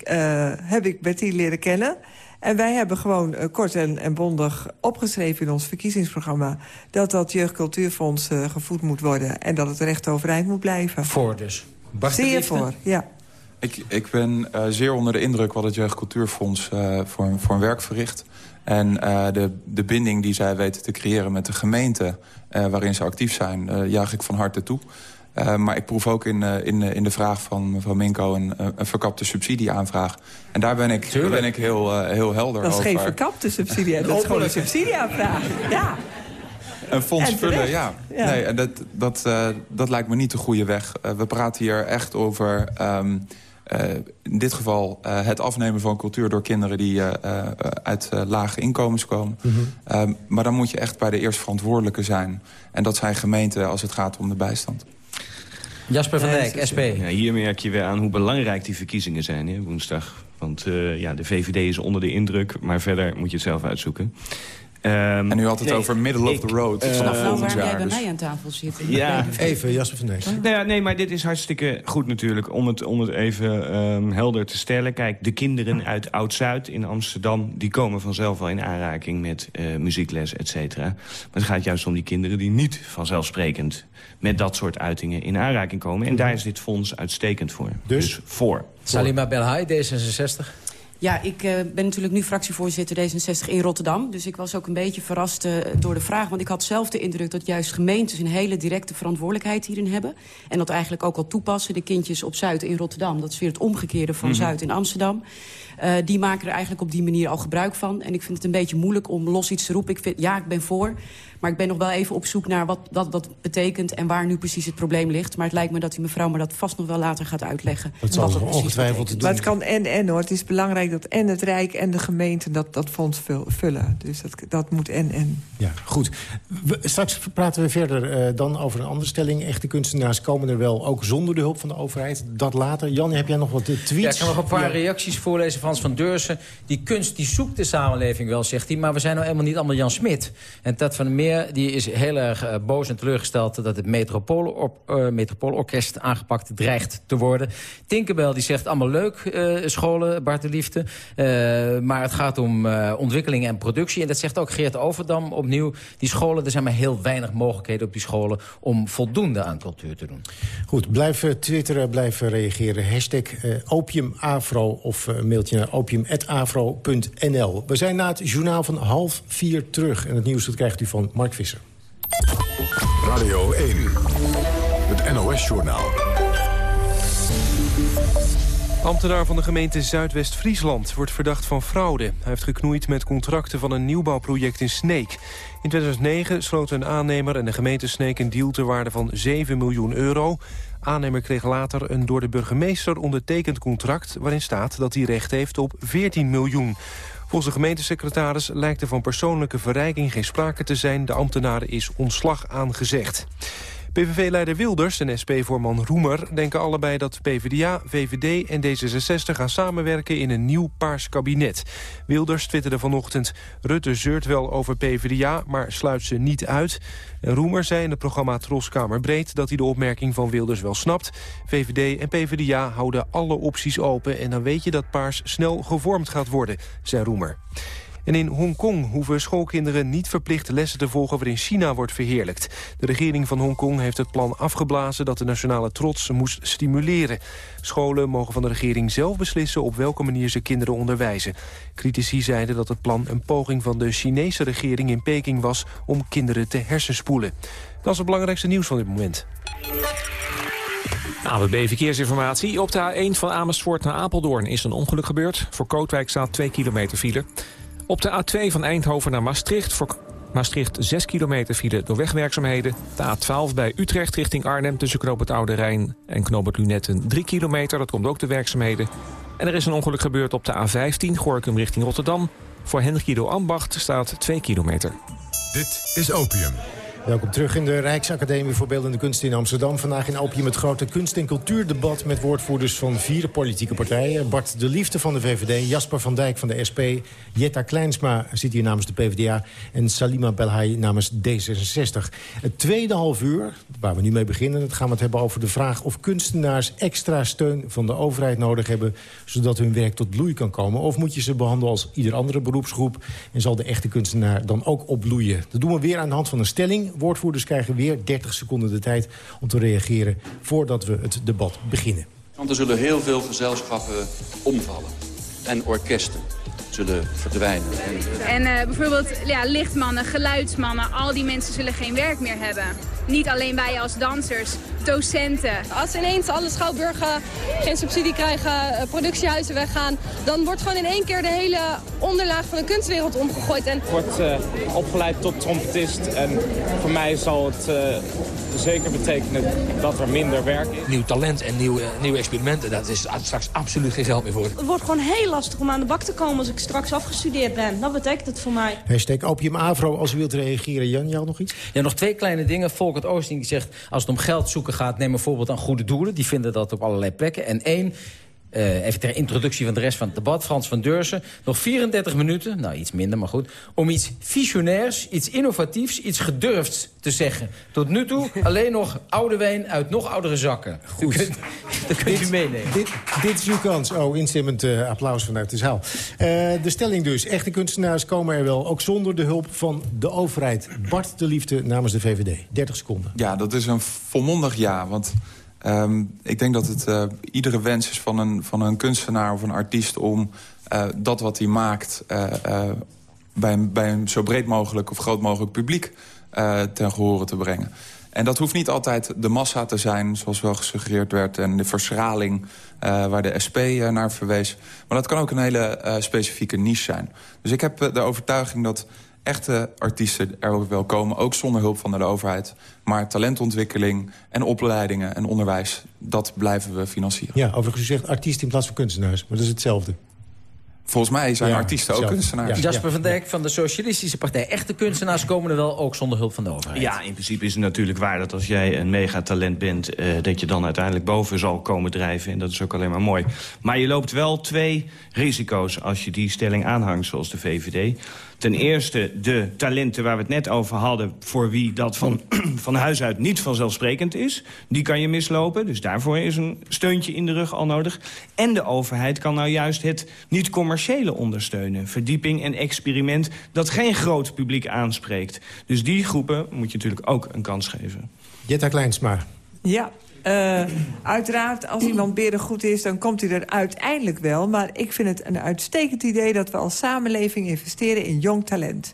heb ik Bertien leren kennen... En wij hebben gewoon uh, kort en, en bondig opgeschreven in ons verkiezingsprogramma... dat dat Jeugdcultuurfonds uh, gevoed moet worden en dat het recht overeind moet blijven. Voor dus? Zeer voor, ja. Ik, ik ben uh, zeer onder de indruk wat het Jeugdcultuurfonds uh, voor, voor een werk verricht. En uh, de, de binding die zij weten te creëren met de gemeente waarin ze actief zijn... juich ik van harte toe. maar ik proef ook in, in, in de vraag van mevrouw Minko een, een verkapte subsidieaanvraag. En daar ben ik, daar ben ik heel, heel helder over. Dat is geen verkapte subsidie, dat is gewoon een subsidieaanvraag. Ja. Een fonds En vullen, ja. Ja. Nee, en dat, dat, uh, dat lijkt me niet de goede weg. Uh, we praten hier echt over... Um, uh, in dit geval het afnemen van cultuur door kinderen... die uit lage inkomens komen. Mhm. um, maar dan moet je echt bij de eerstverantwoordelijke zijn. En dat zijn gemeenten als het gaat om de bijstand. Jasper van Dijk, SP. Ja, hier merk je weer aan hoe belangrijk die verkiezingen zijn hè, woensdag. Want uh, ja, de VVD is onder de indruk, maar verder moet je het zelf uitzoeken. Um, en u had het over middle of the road. Uh, Vanaf nou waarom jij bij dus. mij aan tafel zit. Ja. Even, Jasper van Dijk. Nou ja, nee, maar dit is hartstikke goed natuurlijk. Om het, om het even um, helder te stellen. Kijk, de kinderen uit Oud-Zuid in Amsterdam... die komen vanzelf wel in aanraking met uh, muziekles, et cetera. Maar het gaat juist om die kinderen die niet vanzelfsprekend... met dat soort uitingen in aanraking komen. En daar is dit fonds uitstekend voor. Dus? dus voor. Salima Belhai, D66. Ja, ik uh, ben natuurlijk nu fractievoorzitter D66 in Rotterdam. Dus ik was ook een beetje verrast uh, door de vraag. Want ik had zelf de indruk dat juist gemeentes een hele directe verantwoordelijkheid hierin hebben. En dat eigenlijk ook al toepassen. De kindjes op Zuid in Rotterdam, dat is weer het omgekeerde van Mhm. Zuid in Amsterdam. Uh, die maken er eigenlijk op die manier al gebruik van. En ik vind het een beetje moeilijk om los iets te roepen. Ik vind, ja, ik ben voor. Maar ik ben nog wel even op zoek naar wat dat, dat betekent... en waar nu precies het probleem ligt. Maar het lijkt me dat die mevrouw me dat vast nog wel later gaat uitleggen. Dat zal ze precies ongetwijfeld doen. Maar het kan en-en hoor. Het is belangrijk dat en het Rijk en de gemeente dat, dat fonds vullen. Dus dat, dat moet en en. Ja, goed. straks praten we verder uh, dan over een andere stelling. Echte kunstenaars komen er wel, ook zonder de hulp van de overheid. Dat later. Jan, heb jij nog wat tweets? Ja, ik kan nog een paar reacties voorlezen. Frans van Deursen. Die kunst die zoekt de samenleving wel, zegt hij. Maar we zijn nou helemaal niet allemaal Jan Smit. En Ted van der Die is heel erg uh, boos en teleurgesteld... dat het Metropoolorkest aangepakt dreigt te worden. Tinkerbell die zegt allemaal leuk, uh, scholen, Bart de Liefde. Maar het gaat om ontwikkeling en productie. En dat zegt ook Geert Overdam opnieuw. Die scholen, er zijn maar heel weinig mogelijkheden op die scholen... om voldoende aan cultuur te doen. Goed, blijf twitteren, blijf reageren. Hashtag opiumafro of mailtje naar opium.afro.nl. We zijn na het journaal van half vier terug. En het nieuws dat krijgt u van Mark Visser. Radio 1, het NOS-journaal. Ambtenaar van de gemeente Zuidwest-Friesland wordt verdacht van fraude. Hij heeft geknoeid met contracten van een nieuwbouwproject in Sneek. In 2009 sloten een aannemer en de gemeente Sneek een deal ter waarde van 7 miljoen euro. Aannemer kreeg later een door de burgemeester ondertekend contract... waarin staat dat hij recht heeft op 14 miljoen. Volgens de gemeentesecretaris lijkt er van persoonlijke verrijking geen sprake te zijn. De ambtenaar is ontslag aangezegd. PVV-leider Wilders en SP-voorman Roemer denken allebei dat PvdA, VVD en D66 gaan samenwerken in een nieuw paars kabinet. Wilders twitterde vanochtend, Rutte zeurt wel over PvdA, maar sluit ze niet uit. En Roemer zei in het programma Troskamer Breed dat hij de opmerking van Wilders wel snapt. VVD en PvdA houden alle opties open en dan weet je dat paars snel gevormd gaat worden, zei Roemer. En in Hongkong hoeven schoolkinderen niet verplicht lessen te volgen waarin China wordt verheerlijkt. De regering van Hongkong heeft het plan afgeblazen dat de nationale trots moest stimuleren. Scholen mogen van de regering zelf beslissen op welke manier ze kinderen onderwijzen. Critici zeiden dat het plan een poging van de Chinese regering in Peking was om kinderen te hersenspoelen. Dat is het belangrijkste nieuws van dit moment. AWB Verkeersinformatie. Op de A1 van Amersfoort naar Apeldoorn is een ongeluk gebeurd. Voor Kootwijk staat 2 kilometer file. Op de A2 van Eindhoven naar Maastricht... voor Maastricht 6 kilometer file door wegwerkzaamheden. De A12 bij Utrecht richting Arnhem tussen Knoop het Oude Rijn en Knoop het Lunetten 3 kilometer. Dat komt ook de werkzaamheden. En er is een ongeluk gebeurd op de A15 Gorkum richting Rotterdam. Voor Hendrikido Ambacht staat 2 kilometer. Dit is Opium. Welkom terug in de Rijksacademie voor Beeldende Kunst in Amsterdam. Vandaag in Opium het grote kunst- en cultuurdebat... met woordvoerders van vier politieke partijen. Bart de Liefde van de VVD, Jasper van Dijk van de SP... Jetta Kleinsma zit hier namens de PvdA... en Salima Belhai namens D66. Het tweede half uur, waar we nu mee beginnen... dat gaan we het hebben over de vraag of kunstenaars... extra steun van de overheid nodig hebben... zodat hun werk tot bloei kan komen. Of moet je ze behandelen als ieder andere beroepsgroep... en zal de echte kunstenaar dan ook opbloeien? Dat doen we weer aan de hand van een stelling Woordvoerders krijgen weer 30 seconden de tijd om te reageren... voordat we het debat beginnen. Want er zullen heel veel gezelschappen omvallen. En orkesten zullen verdwijnen. En uh, bijvoorbeeld ja, lichtmannen, geluidsmannen, al die mensen zullen geen werk meer hebben. Niet alleen wij als dansers, docenten. Als ineens alle schouwburgen geen subsidie krijgen, eh, productiehuizen weggaan... dan wordt gewoon in één keer de hele onderlaag van de kunstwereld omgegooid. En... Ik word uh, opgeleid tot trompetist en voor mij zal het uh, zeker betekenen dat er minder werk is. Nieuw talent en nieuwe, nieuwe experimenten, dat is straks absoluut geen geld meer voor. Het wordt gewoon heel lastig om aan de bak te komen als ik straks afgestudeerd ben. Dat betekent het voor mij. Hashtag Opium Avro, als u wilt reageren. Jan, jou nog iets? Ja, nog twee kleine dingen. Volkert Oosting die zegt, als het om geld zoeken gaat... neem bijvoorbeeld aan goede doelen. Die vinden dat op allerlei plekken. En één, uh, even ter introductie van de rest van het debat. Frans van Deursen, nog 34 minuten, nou iets minder, maar goed... om iets visionairs, iets innovatiefs, iets gedurfds te zeggen. Tot nu toe alleen nog oude wijn uit nog oudere zakken. Goed. Dat kunt, dat kunt u meenemen. Dit, dit, is uw kans. Oh, instemmend uh, applaus vanuit de zaal. Uh, de stelling dus. Echte kunstenaars komen er wel, ook zonder de hulp van de overheid. Bart de Liefde namens de VVD. 30 seconden. Ja, dat is een volmondig ja, want... Um, ik denk dat het uh, iedere wens is van een, van een kunstenaar of een artiest... om uh, dat wat hij maakt uh, bij, een, bij een zo breed mogelijk of groot mogelijk publiek ten gehore te brengen. En dat hoeft niet altijd de massa te zijn, zoals wel gesuggereerd werd... en de verschraling waar de SP naar verwees. Maar dat kan ook een hele specifieke niche zijn. Dus ik heb de overtuiging dat echte artiesten er ook wel komen, ook zonder hulp van de overheid. Maar talentontwikkeling en opleidingen en onderwijs, dat blijven we financieren. Ja, overigens u zegt artiest in plaats van kunstenaars, maar dat is hetzelfde. Volgens mij zijn Ja, artiesten ook zelf. kunstenaars. Ja. Jasper van Dijk van de Socialistische Partij. Echte kunstenaars komen er wel ook zonder hulp van de overheid. Ja, in principe is het natuurlijk waar dat als jij een megatalent bent... eh, dat je dan uiteindelijk boven zal komen drijven. En dat is ook alleen maar mooi. Maar je loopt wel twee risico's als je die stelling aanhangt, zoals de VVD. Ten eerste de talenten waar we het net over hadden... voor wie dat van, van huis uit niet vanzelfsprekend is. Die kan je mislopen, dus daarvoor is een steuntje in de rug al nodig. En de overheid kan nou juist het niet-commerciële ondersteunen. Verdieping en experiment dat geen groot publiek aanspreekt. Dus die groepen moet je natuurlijk ook een kans geven. Jetta Kleinsma. Ja, eh, uiteraard, als iemand berengoed is, dan komt hij er uiteindelijk wel. Maar ik vind het een uitstekend idee dat we als samenleving investeren in jong talent.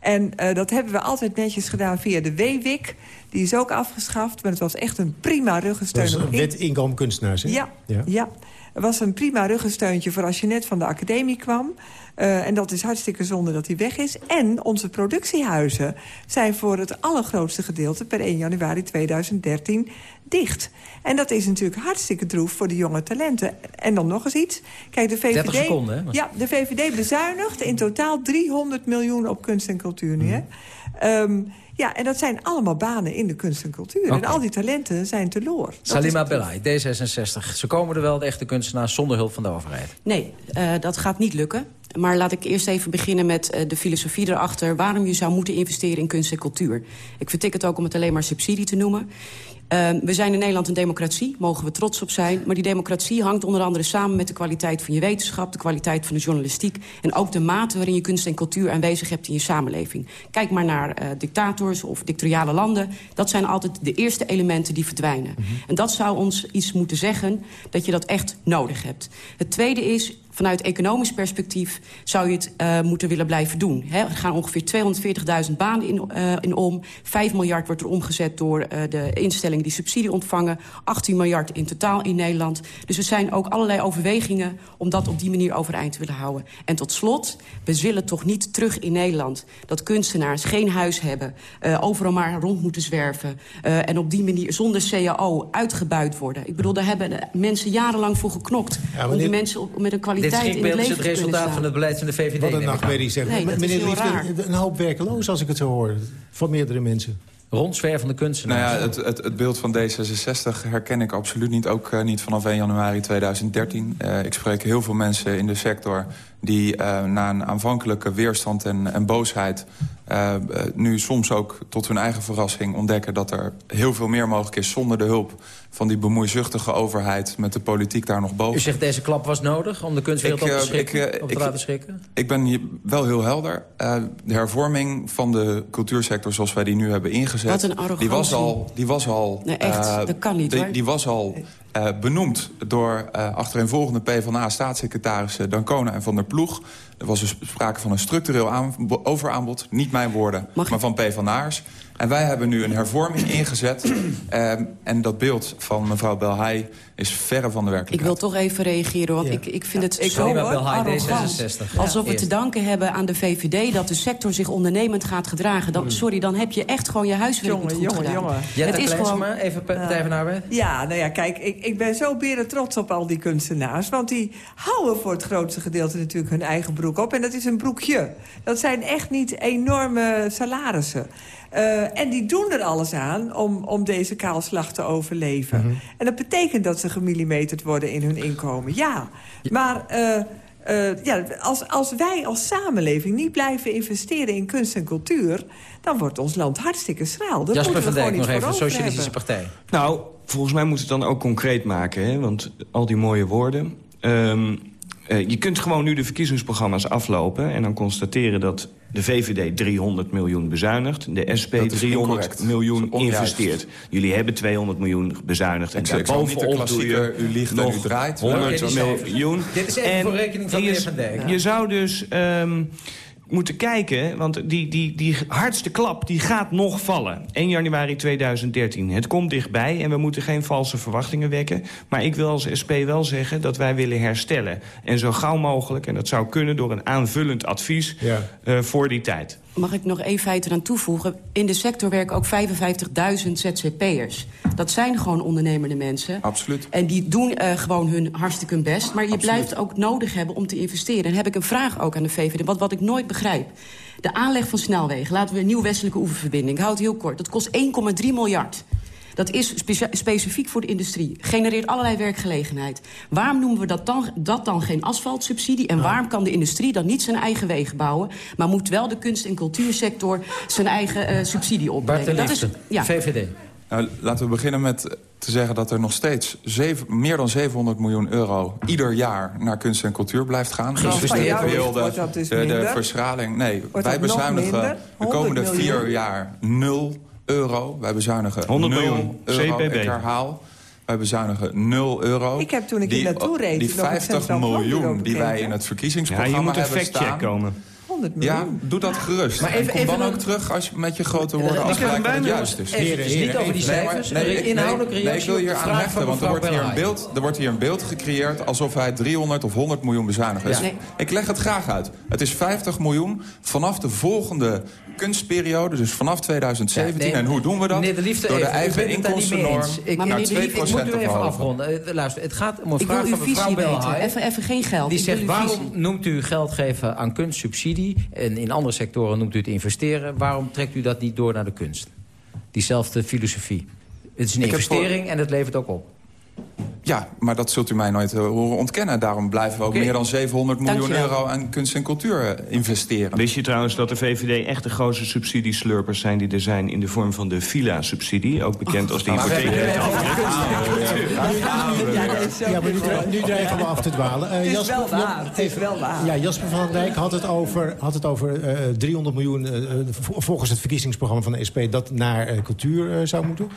En eh, dat hebben we altijd netjes gedaan via de WWIC. Die is ook afgeschaft, maar het was echt een prima Dat ruggensteun. is een in- wet inkomen kunstenaars, hè? ja, ja. Het was een prima ruggensteuntje voor als je net van de academie kwam. Eh, en dat is hartstikke zonde dat die weg is. En onze productiehuizen zijn voor het allergrootste gedeelte... per 1 januari 2013 dicht. En dat is natuurlijk hartstikke droef voor de jonge talenten. En dan nog eens iets. Kijk, de VVD, 30 seconden, hè? Ja, de VVD bezuinigt in totaal 300 miljoen op kunst en cultuur nu, hè? Ehm, ja, en dat zijn allemaal banen in de kunst en cultuur. Oké. En al die talenten zijn teloor. Dat Salima Belay, D66. Ze komen er wel, de echte kunstenaars, zonder hulp van de overheid. Nee, eh, dat gaat niet lukken. Maar laat ik eerst even beginnen met eh, de filosofie erachter... waarom je zou moeten investeren in kunst en cultuur. Ik vertik het ook om het alleen maar subsidie te noemen. Eh, we zijn in Nederland een democratie, mogen we trots op zijn. Maar die democratie hangt onder andere samen met de kwaliteit van je wetenschap... de kwaliteit van de journalistiek... en ook de mate waarin je kunst en cultuur aanwezig hebt in je samenleving. Kijk maar naar eh, dictators of dictatoriale landen. Dat zijn altijd de eerste elementen die verdwijnen. En dat zou ons iets moeten zeggen dat je dat echt nodig hebt. Het tweede is, vanuit economisch perspectief zou je het uh, moeten willen blijven doen. Hè, er gaan ongeveer 240.000 banen in, uh, in om. 5 miljard wordt er omgezet door uh, de instellingen die subsidie ontvangen. 18 miljard in totaal in Nederland. Dus er zijn ook allerlei overwegingen om dat op die manier overeind te willen houden. En tot slot, we willen toch niet terug in Nederland... dat kunstenaars geen huis hebben, uh, overal maar rond moeten zwerven... Uh, en op die manier zonder CAO uitgebuit worden. Ik bedoel, daar hebben mensen jarenlang voor geknokt... Ja, om die mensen op, met een kwaliteit Dit in het is leven het te kunnen resultaat staan. van het beleid van de VVD. Wat een nachtmerrie, zeg. Nee, is Meneer Liefde, raar. een hoop werkeloos als ik het zo hoor. Van meerdere mensen. Rondzwervende Nou kunstenaars. ja, het, het, het beeld van D66 herken ik absoluut niet. Ook uh, niet vanaf 1 januari 2013. Uh, ik spreek heel veel mensen in de sector die uh, na een aanvankelijke weerstand en, en boosheid... Uh, nu soms ook tot hun eigen verrassing ontdekken... dat er heel veel meer mogelijk is zonder de hulp van die bemoeizuchtige overheid... met de politiek daar nog boven. U zegt deze klap was nodig om de kunstwereld Ik, op te schrikken? ik, op te ik- laten schrikken? Ik ben hier wel heel helder. Uh, de hervorming van de cultuursector zoals wij die nu hebben ingezet... Wat een arrogantie. die was al, die was al, Nee, echt, uh, dat kan niet, die was al uh, benoemd door uh, achtereenvolgende PvdA-staatssecretarissen... Dancona en Van der Ploeg. Er was dus sprake van een structureel aanbo- overaanbod. Niet mijn woorden, Mag maar van PvdA'ers. En wij hebben nu een hervorming ingezet. Um, en dat beeld van mevrouw Belhai is verre van de Ik werkelijkheid. wil toch even reageren, want Ja. ik, ik vind het Ik zo. Belhaai, arrogant. D66. Alsof we te danken hebben aan de VVD... dat de sector zich ondernemend gaat gedragen. Dan, sorry, dan heb je echt gewoon je huiswerk Jongen, niet goed jongen, gedaan. jongen. Het is even Partij van Arbeid. Ja, nou ja, kijk, ik, ik ben zo beren trots op al die kunstenaars. Want die houden voor het grootste gedeelte natuurlijk hun eigen broek op. En dat is een broekje. Dat zijn echt niet enorme salarissen. Eh, en die doen er alles aan om, om deze kaalslag te overleven. En dat betekent dat ze gemillimeterd worden in hun inkomen. Ja, maar... eh, eh, ja, als, als wij als samenleving niet blijven investeren in kunst en cultuur... dan wordt ons land hartstikke schraal. Dat Jasper moeten van we Dijk nog even, over Socialistische hebben. Partij. Nou, volgens mij moet het dan ook concreet maken. Hè? Want al die mooie woorden... Ehm, eh, je kunt gewoon nu de verkiezingsprogramma's aflopen... en dan constateren dat de VVD 300 miljoen bezuinigt... de SP Dat is 300 incorrect. miljoen investeert. Jullie hebben 200 miljoen bezuinigd. En de daarbovenop doe je u liegt en nog u draait. 100 Oké, die cijfers. miljoen. Dit is even En voor rekening van je- meneer Van Dijk. Je zou dus... ehm, moeten kijken, want die, die, die hardste klap die gaat nog vallen. 1 januari 2013. Het komt dichtbij en we moeten geen valse verwachtingen wekken. Maar ik wil als SP wel zeggen dat wij willen herstellen. En zo gauw mogelijk, en dat zou kunnen door een aanvullend advies Ja. eh, voor die tijd. Mag ik nog één feit eraan toevoegen? In de sector werken ook 55.000 ZZP'ers. Dat zijn gewoon ondernemende mensen. Absoluut. En die doen uh, gewoon hun hartstikke hun best. Maar je Absoluut. blijft ook nodig hebben om te investeren. En heb ik een vraag ook aan de VVD, wat, wat ik nooit begrijp. De aanleg van snelwegen, laten we een nieuw westelijke oeververbinding. Ik houd het heel kort. Dat kost 1,3 miljard. Dat is specifiek voor de industrie. Genereert allerlei werkgelegenheid. Waarom noemen we dat dan, dat dan geen asfaltsubsidie? En waarom kan de industrie dan niet zijn eigen wegen bouwen... maar moet wel de kunst- en cultuursector zijn eigen uh, subsidie opbrengen? Dat is ja. VVD. Nou, laten we beginnen met te zeggen dat er nog steeds zeven, meer dan 700 miljoen euro ieder jaar naar kunst en cultuur blijft gaan. Nou, dus de, de, de, de verschraling. Nee, wij bezuinigen de komende vier jaar nul euro. Wij bezuinigen 100 miljoen euro. CPB. Ik herhaal. Wij bezuinigen 0 euro. Ik heb toen ik hier naartoe reed... Die 50 miljoen die wij in het verkiezingsprogramma ja, je moet een hebben staan... komen. Ja, doe dat gerust. Maar even, en kom dan ook terug als je met je grote woorden afspraak dat het juist is. Heren, heren, niet over die cijfers, nee, nee, inhoudelijk nee, nee, ik wil hier aan hechten, want er wordt hier, een beeld, er wordt hier een beeld gecreëerd... alsof wij 300 of 100 miljoen bezuinigen. Ja. Dus ik leg het graag uit. Het is 50 miljoen vanaf de volgende kunstperiode, dus vanaf 2017. Ja, nee, en hoe doen we dat? de liefde, Door de eigen inkomstennorm ik, naar 2% Ik moet nu even afronden. Luister, het gaat om een vraag van mevrouw Belhaai. Even, even geen geld. Die zegt, waarom noemt u geld geven aan kunstsubsidie... en in andere sectoren noemt u het investeren. Waarom trekt u dat niet door naar de kunst? Diezelfde filosofie. Het is een investering en het levert ook op. Ja, maar dat zult u mij nooit uh, horen ontkennen. Daarom blijven we ook okay. meer dan 700 miljoen euro aan kunst en cultuur uh, investeren. Wist je trouwens dat de VVD echt de grootste subsidieslurpers zijn die er zijn... in de vorm van de villa-subsidie, ook bekend als de hypotheek. Ja, maar nu, nu dreigen we af te dwalen. Uh, het is Jasper, wel waar. Het is wel waar. Ja, Jasper van Dijk had het over, had het over 300 miljoen... volgens het verkiezingsprogramma van de SP... dat naar cultuur zou moeten.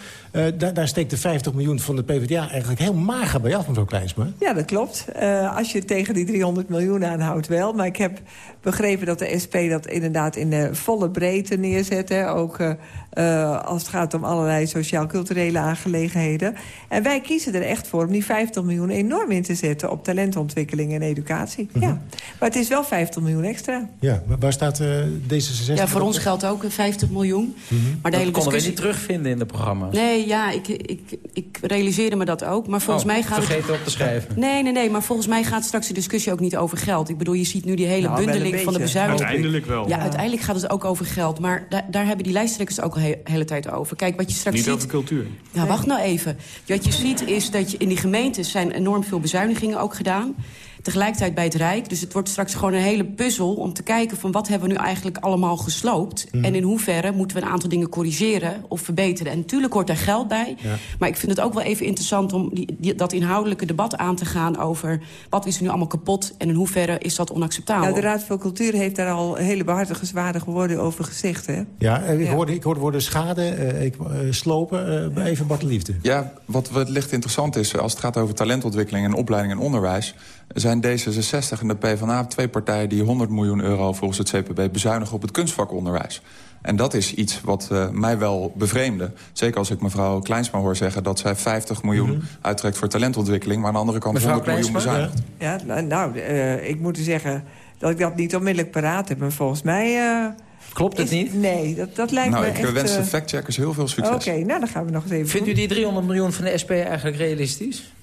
daar, daar steekt de 50 miljoen van de PvdA eigenlijk heel mager bij af, mevrouw Kleinsma. Ja, dat klopt. Uh, als je tegen die 300 miljoen aanhoudt wel. Maar ik heb begrepen dat de SP dat inderdaad in de volle breedte neerzet. Hè. Ook uh, uh, als het gaat om allerlei sociaal-culturele aangelegenheden. En wij kiezen er echt voor om die 50 miljoen enorm in te zetten... op talentontwikkeling en educatie. Mm -hmm. ja. Maar het is wel 50 miljoen extra. Ja, maar waar staat uh, deze 60? Ja, voor ons geldt ook 50 miljoen. Mm -hmm. maar de dat hele konden we niet terugvinden in de programma's. Nee, ja, ik, ik, ik realiseerde me dat ook. Maar volgens oh, mij gaat vergeten het... op te schrijven. Nee, nee, nee, maar volgens mij gaat straks de discussie ook niet over geld. Ik bedoel, je ziet nu die hele nou, bundeling van de bezuinigingen. Uiteindelijk wel. Ja, uiteindelijk gaat het ook over geld. Maar da daar hebben die lijsttrekkers ook al de hele tijd over. Kijk, wat je straks niet ziet... over cultuur. Ja, wacht nou even. Wat je ziet is dat je in die gemeentes zijn enorm veel bezuinigingen ook gedaan tegelijkertijd bij het Rijk. Dus het wordt straks gewoon een hele puzzel om te kijken... van wat hebben we nu eigenlijk allemaal gesloopt... Mm. en in hoeverre moeten we een aantal dingen corrigeren of verbeteren. En natuurlijk hoort daar geld bij. Ja. Maar ik vind het ook wel even interessant om die, die, dat inhoudelijke debat aan te gaan... over wat is er nu allemaal kapot en in hoeverre is dat onacceptabel. Ja, de Raad voor Cultuur heeft daar al hele behartige, zwaardige woorden over gezegd. Hè? Ja, ik, ja. Hoorde, ik hoorde woorden schade, uh, ik, uh, slopen, uh, even Bart Liefde. Ja, wat wellicht interessant is als het gaat over talentontwikkeling... en opleiding en onderwijs zijn D66 en de PvdA twee partijen... die 100 miljoen euro volgens het CPB bezuinigen op het kunstvakonderwijs. En dat is iets wat uh, mij wel bevreemde. Zeker als ik mevrouw Kleinsma hoor zeggen... dat zij 50 miljoen mm -hmm. uittrekt voor talentontwikkeling... maar aan de andere kant mevrouw 100 miljoen bezuinigt. Ja, ja nou, uh, ik moet u zeggen dat ik dat niet onmiddellijk paraat heb. Maar volgens mij... Uh, Klopt het is, niet? Nee, dat, dat lijkt nou, me echt... Ik wens de factcheckers heel veel succes. Oké, okay, nou dan gaan we nog eens even Vindt doen. u die 300 miljoen van de SP eigenlijk realistisch?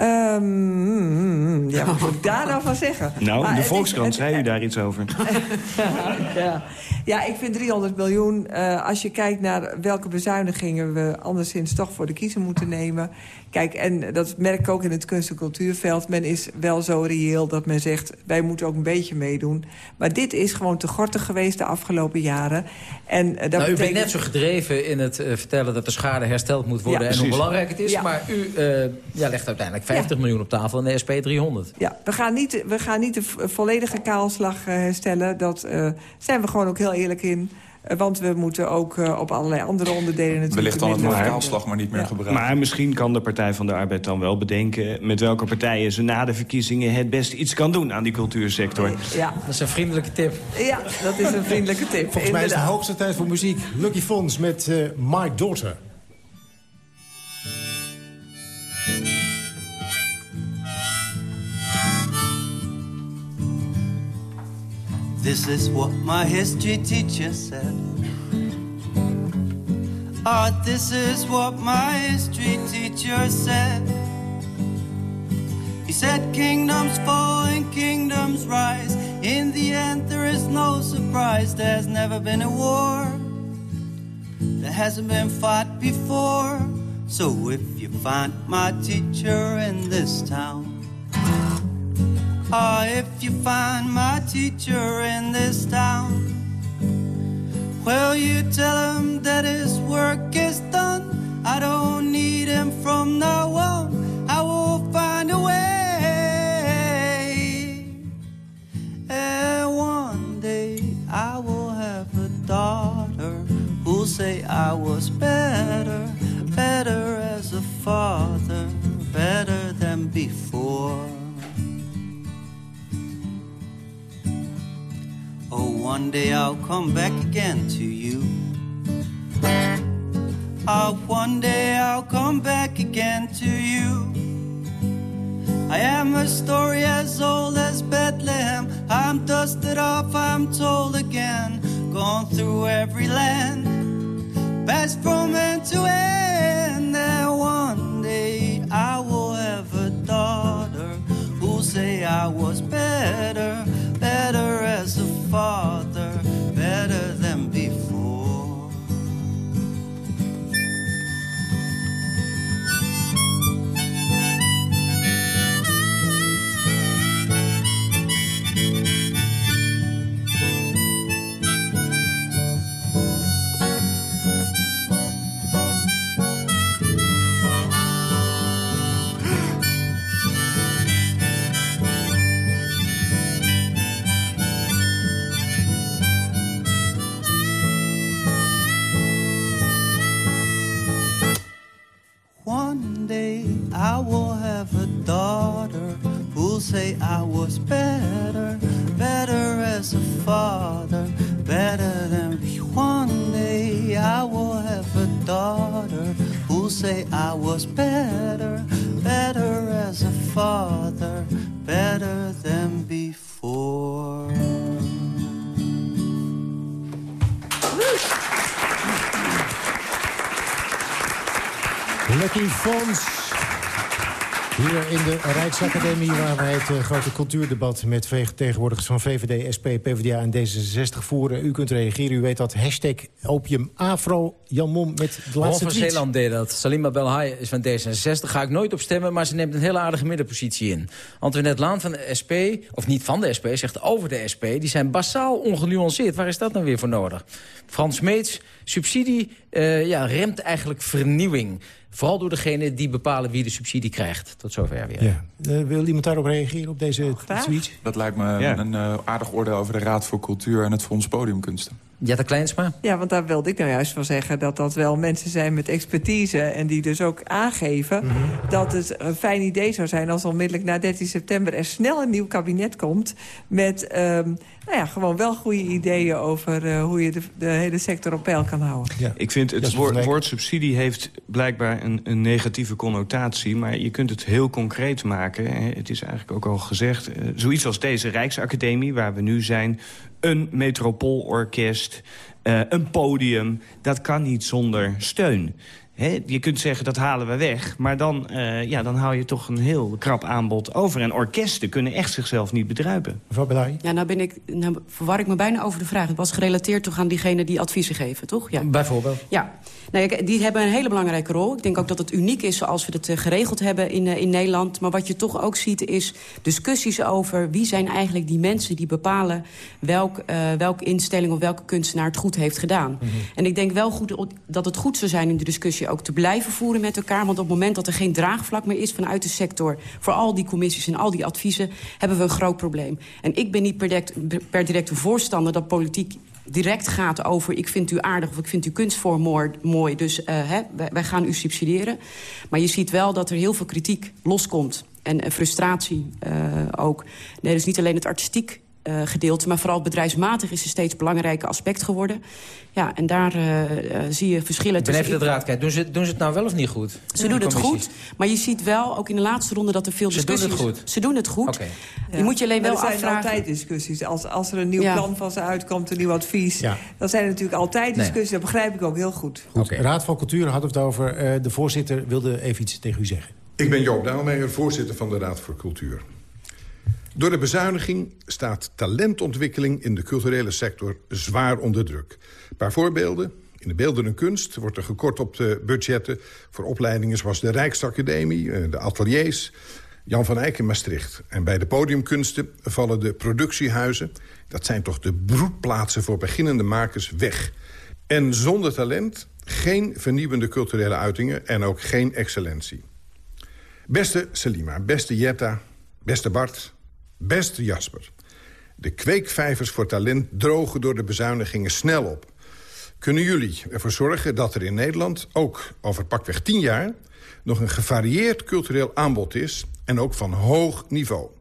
Um, ja, wat moet ik daar nou van zeggen? Nou, maar de Volkskrant, zei u daar iets over? ja. ja, ik vind 300 miljoen, uh, als je kijkt naar welke bezuinigingen... we anderszins toch voor de kiezer moeten nemen... Kijk, en dat merk ik ook in het kunst- en cultuurveld. Men is wel zo reëel dat men zegt, wij moeten ook een beetje meedoen. Maar dit is gewoon te gortig geweest de afgelopen jaren. En, uh, dat nou, betekent... U bent net zo gedreven in het uh, vertellen dat de schade hersteld moet worden... Ja, en precies. hoe belangrijk het is. Ja. Maar u uh, ja, legt uiteindelijk 50 miljoen op tafel en de SP 300. Ja, we gaan niet, we gaan niet de volledige kaalslag herstellen. Dat zijn we gewoon ook heel eerlijk in... Want we moeten ook uh, op allerlei andere onderdelen natuurlijk... Wellicht dan het woord kaalslag maar niet meer ja. gebruiken. Maar misschien kan de Partij van de Arbeid dan wel bedenken... met welke partijen ze na de verkiezingen het best iets kan doen aan die cultuursector. Ja, dat is een vriendelijke tip. Ja, dat is een vriendelijke tip. Volgens mij is het de hoogste tijd voor muziek. Lucky Fons met uh, My Daughter. This is what my history teacher said. Ah, this is what my history teacher said. He said, Kingdoms fall and kingdoms rise. In the end, there is no surprise. There's never been a war that hasn't been fought before. So if you find my teacher in this town, Ah, if you find my teacher in this town, well, you tell him that his work is done. I don't need him from now on. I will find a way. And one day I will have a daughter who'll say I was better, better as a father, better than before. Oh, one day I'll come back again to you. Oh, one day I'll come back again to you. I am a story as old as Bethlehem. I'm dusted off, I'm told again. Gone through every land, past from end to end. And one day I will have a daughter who'll say I was One day I will have a daughter who'll say I was better, better as a father, better than be. One day I will have a daughter who'll say I was better, better as a father, better than before. Lucky Fons. Hier in de Rijksacademie waar wij het eh, grote cultuurdebat... met vertegenwoordigers van VVD, SP, PvdA en D66 voeren. U kunt reageren, u weet dat. Hashtag opium afro. Jan Mom met de Ron laatste van tweet. Zeeland deed dat. Salima Belhaai is van D66. Ga ik nooit op stemmen, maar ze neemt een hele aardige middenpositie in. Antoinette Laan van de SP, of niet van de SP, zegt over de SP... die zijn basaal ongenuanceerd. Waar is dat nou weer voor nodig? Frans Meets, subsidie eh, ja, remt eigenlijk vernieuwing. Vooral door degene die bepalen wie de subsidie krijgt. Tot zover weer. Ja. Eh, wil iemand daarop reageren, op deze tweet? Dat lijkt me Ja. een eh, aardig oordeel over de Raad voor Cultuur en het Fonds Podiumkunsten. Jetta Kleinsma? Ja, want daar wilde ik nou juist van zeggen... dat dat wel mensen zijn met expertise... en die dus ook aangeven Mhm. dat het een fijn idee zou zijn... als onmiddellijk na 13 september er snel een nieuw kabinet komt... met ehm, nou ja, gewoon wel goede ideeën over eh, hoe je de, de hele sector op peil kan houden. Ik vind het woord, subsidie heeft blijkbaar een, een negatieve connotatie... maar je kunt het heel concreet maken. Het is eigenlijk ook al gezegd. eh, zoiets als deze Rijksacademie, waar we nu zijn... een metropoolorkest, eh, een podium, dat kan niet zonder steun. Hè, je kunt zeggen, dat halen we weg. Maar dan, eh, ja, dan hou je toch een heel krap aanbod over. En orkesten kunnen echt zichzelf niet bedruipen. Mevrouw Belay? Ja, nou, ben ik, nou verwar ik me bijna over de vraag. Het was gerelateerd toch aan diegene die adviezen geven, toch? Ja. Bijvoorbeeld. Ja, nou, ja, die hebben een hele belangrijke rol. Ik denk ook dat het uniek is zoals we het eh, geregeld hebben in, eh, in Nederland. Maar wat je toch ook ziet is discussies over... wie zijn eigenlijk die mensen die bepalen... welk, eh, welke instelling of welke kunstenaar het goed heeft gedaan. En ik denk wel goed, dat het goed zou zijn in de discussie ook te blijven voeren met elkaar. Want op het moment dat er geen draagvlak meer is vanuit de sector... voor al die commissies en al die adviezen, hebben we een groot probleem. En ik ben niet per direct, per een voorstander dat politiek direct gaat over... ik vind u aardig of ik vind uw kunstvorm mooi, dus eh, hè, wij, gaan u subsidiëren. Maar je ziet wel dat er heel veel kritiek loskomt. En frustratie eh, ook. Nee, dus niet alleen het artistiek uh, gedeelte. Maar vooral bedrijfsmatig is een steeds belangrijker aspect geworden. Ja, en daar uh, zie je verschillen tussen... Ben even de raad kijken. Doen ze, doen ze het nou wel of niet goed? Ze doen het goed, maar je ziet wel, ook in de laatste ronde... dat er veel discussies... Ze doen het goed? Ze doen het goed. Okay. Ja. Je moet je alleen wel afvragen... er zijn altijd discussies. Als, als er een nieuw ja. plan van ze uitkomt, een nieuw advies... Ja. dan zijn er natuurlijk altijd discussies. Nee. Dat begrijp ik ook heel goed. goed. Okay. Raad van Cultuur had het over. Uh, de voorzitter wilde even iets tegen u zeggen. Ik ben Joop Daalmeijer, voorzitter van de Raad voor Cultuur. Door de bezuiniging staat talentontwikkeling in de culturele sector zwaar onder druk. Een paar voorbeelden. In de beeldende kunst wordt er gekort op de budgetten... voor opleidingen zoals de Rijksacademie, de ateliers... Jan van Eyck in Maastricht. En bij de podiumkunsten vallen de productiehuizen... dat zijn toch de broedplaatsen voor beginnende makers weg. En zonder talent geen vernieuwende culturele uitingen... en ook geen excellentie. Beste Selima, beste Jetta, beste Bart, beste Jasper. De kweekvijvers voor talent drogen door de bezuinigingen snel op. Kunnen jullie ervoor zorgen dat er in Nederland, ook over pakweg tien jaar... nog een gevarieerd cultureel aanbod is en ook van hoog niveau?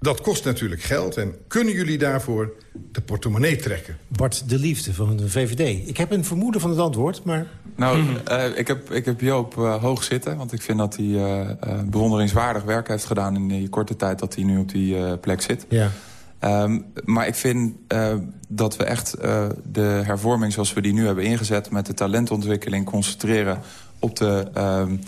Dat kost natuurlijk geld en kunnen jullie daarvoor de portemonnee trekken? Bart de Liefde van de VVD. Ik heb een vermoeden van het antwoord, maar... Nou, uh, ik, heb, ik heb Joop uh, hoog zitten, want ik vind dat hij uh, bewonderingswaardig werk heeft gedaan... in die korte tijd dat hij nu op die plek zit. Ja. Um, maar ik vind dat we echt de hervorming zoals we die nu hebben ingezet... met de talentontwikkeling concentreren op de... Um,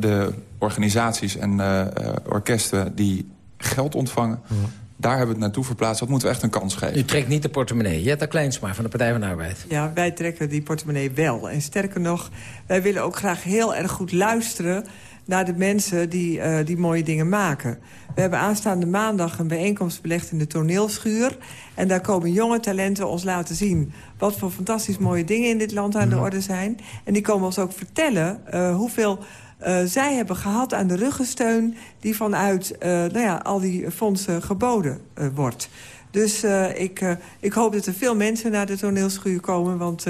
de organisaties en uh, orkesten die geld ontvangen... Ja. Daar hebben we het naartoe verplaatst. Dat moeten we echt een kans geven. U trekt niet de portemonnee. Jetta Kleinsma van de Partij van de Arbeid. Ja, wij trekken die portemonnee wel. En sterker nog, wij willen ook graag heel erg goed luisteren... naar de mensen die, uh, die mooie dingen maken. We hebben aanstaande maandag een bijeenkomst belegd in de toneelschuur. En daar komen jonge talenten ons laten zien... wat voor fantastisch mooie dingen in dit land aan de orde zijn. En die komen ons ook vertellen uh, hoeveel uh, zij hebben gehad aan de ruggensteun... die vanuit uh, nou ja, al die fondsen geboden uh, wordt. Dus ik, ik hoop dat er veel mensen naar de toneelschuur komen... want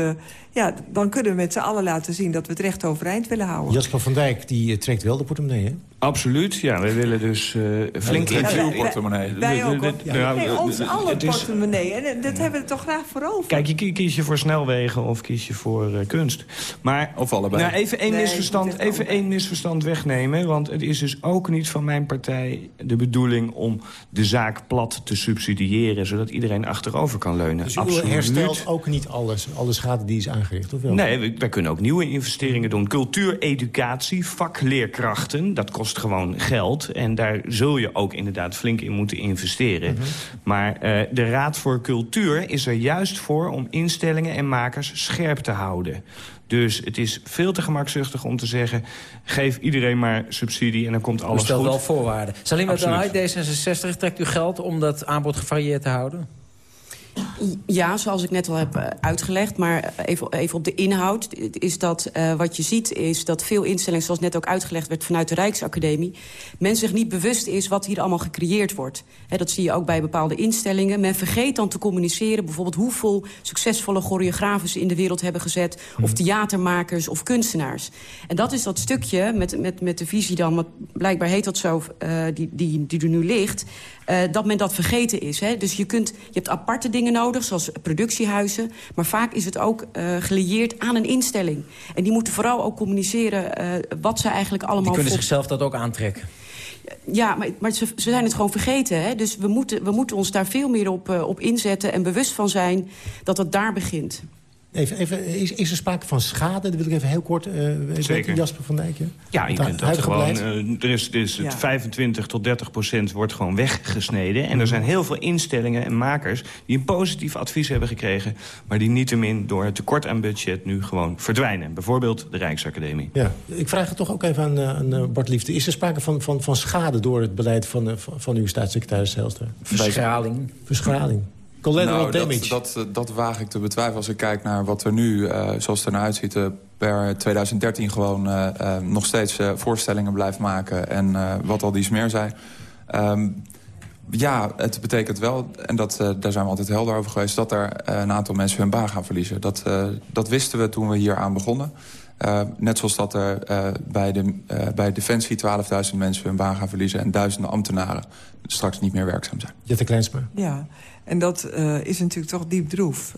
ja, dan kunnen we met z'n allen laten zien dat we het recht overeind willen houden. Jasper van Dijk die trekt wel de portemonnee, hè? Absoluut, ja. We willen dus uh, flink... in uw portemonnee. Wij ook. Ja. Nee, ons alle portemonnee. En dat hebben we toch graag voor over. Kijk, je kies je voor snelwegen of kies je voor uh, kunst. Maar, of allebei. Nou, even één, nee, misverstand, even één misverstand wegnemen. Want het is dus ook niet van mijn partij de bedoeling... om de zaak plat te subsidiëren... zodat iedereen achterover kan leunen. Dus u Absoluut. herstelt ook niet alles, alle schade die is of wel? Nee, wij kunnen ook nieuwe investeringen doen. Cultuur, educatie, vakleerkrachten, dat kost gewoon geld. En daar zul je ook inderdaad flink in moeten investeren. Mm -hmm. Maar uh, de Raad voor Cultuur is er juist voor om instellingen en makers scherp te houden. Dus het is veel te gemakzuchtig om te zeggen... geef iedereen maar subsidie en dan komt alles goed. U stelt wel voorwaarden. Salim Abdelhai, D66, trekt u geld om dat aanbod gevarieerd te houden? Ja, zoals ik net al heb eh, uitgelegd. Maar even, even op de inhoud. Is dat, uh, wat je ziet is dat veel instellingen, zoals net ook uitgelegd werd vanuit de Rijksacademie... men zich niet bewust is wat hier allemaal gecreëerd wordt. He, dat zie je ook bij bepaalde instellingen. Men vergeet dan te communiceren bijvoorbeeld hoeveel succesvolle choreografen ze in de wereld hebben gezet. Of theatermakers of kunstenaars. En dat is dat stukje met, met, met de visie dan, want blijkbaar heet dat zo, uh, die, die, die er nu ligt... Uh, dat men dat vergeten is. Hè? Dus je, kunt, je hebt aparte dingen nodig, zoals productiehuizen. Maar vaak is het ook uh, gelieerd aan een instelling. En die moeten vooral ook communiceren uh, wat ze eigenlijk allemaal... Die kunnen zichzelf dat ook aantrekken. Ja, maar, maar ze, ze, zijn het gewoon vergeten. Hè? Dus we moeten, we moeten ons daar veel meer op, op inzetten... en bewust van zijn dat het daar begint. Even, even, is, is er sprake van schade? Dat wil ik even heel kort uh, Zeker. Jasper van Dijk. Ja, je kunt dat gewoon... Uh, er is, er is ja. 25 tot 30 procent wordt gewoon weggesneden. En er zijn heel veel instellingen en makers... die een positief advies hebben gekregen... maar die niettemin door het tekort aan budget nu gewoon verdwijnen. Bijvoorbeeld de Rijksacademie. Ja, ik vraag het toch ook even aan, aan Bart Liefde. Is er sprake van, van, van schade door het beleid van, van, van uw staatssecretaris Zelstra? Verschraling. Verschraling. Nou, dat, dat, dat waag ik te betwijfelen als ik kijk naar wat er nu, uh, zoals het er nou uitziet... Uh, per 2013 gewoon uh, nog steeds voorstellingen blijft maken... en wat al die meer zei. Um, ja, het betekent wel, en dat, daar zijn we altijd helder over geweest... dat er een aantal mensen hun baan gaan verliezen. Dat, dat wisten we toen we hier aan begonnen. Uh, net zoals dat er uh, bij, de, uh, bij Defensie 12.000 mensen hun baan gaan verliezen... en duizenden ambtenaren straks niet meer werkzaam zijn. Jette Kleinsma. Ja, en dat is natuurlijk toch diep droef.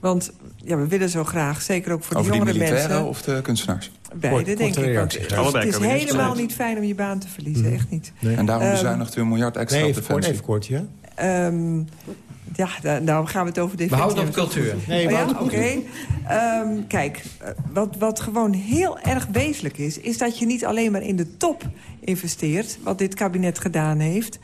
want ja, we willen zo graag, zeker ook voor Over de jongere die mensen... of de kunstenaars? Beide, denk ik. Want het is helemaal niet fijn om je baan te verliezen, echt niet. Nee. En daarom bezuinigt u een miljard extra nee, op Defensie. Even kort, ja? Um, ja, daar, gaan we het over defensie. We houden op cultuur. Nee, oh, ja, oké. Okay. Um, kijk, wat, wat gewoon heel erg wezenlijk is... is dat je niet alleen maar in de top investeert... wat dit kabinet gedaan heeft...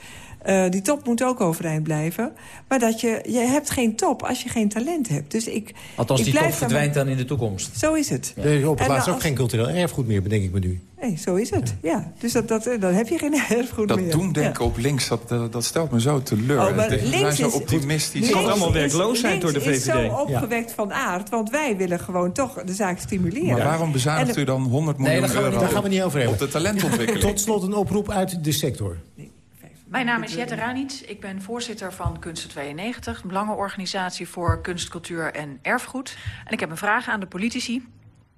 Uh, die top moet ook overeind blijven. Maar dat je, je hebt geen top als je geen talent hebt. Dus ik, Althans, ik die top verdwijnt dan in de toekomst. Zo is het. Ja. Je op het laatst ook geen cultureel erfgoed meer, bedenk ik me nu. Nee, zo is het. Ja. Dus dat, dat, dan heb je geen erfgoed dat meer. Dat doen denken ja. op links, dat, dat stelt me zo teleur. Oh, maar links zijn zo optimistisch. Het komt allemaal werkloosheid door de VVD. is zo opgewekt ja. van aard. Want wij willen gewoon toch de zaak stimuleren. Maar waarom bezuinigt u dan 100 miljoen nee, euro daar gaan we niet over hebben. op de talentontwikkeling? Tot slot een oproep uit de sector. Mijn naam is Jette Ranits. Ik ben voorzitter van Kunsten 92, een belangenorganisatie voor kunst, cultuur en erfgoed. En ik heb een vraag aan de politici.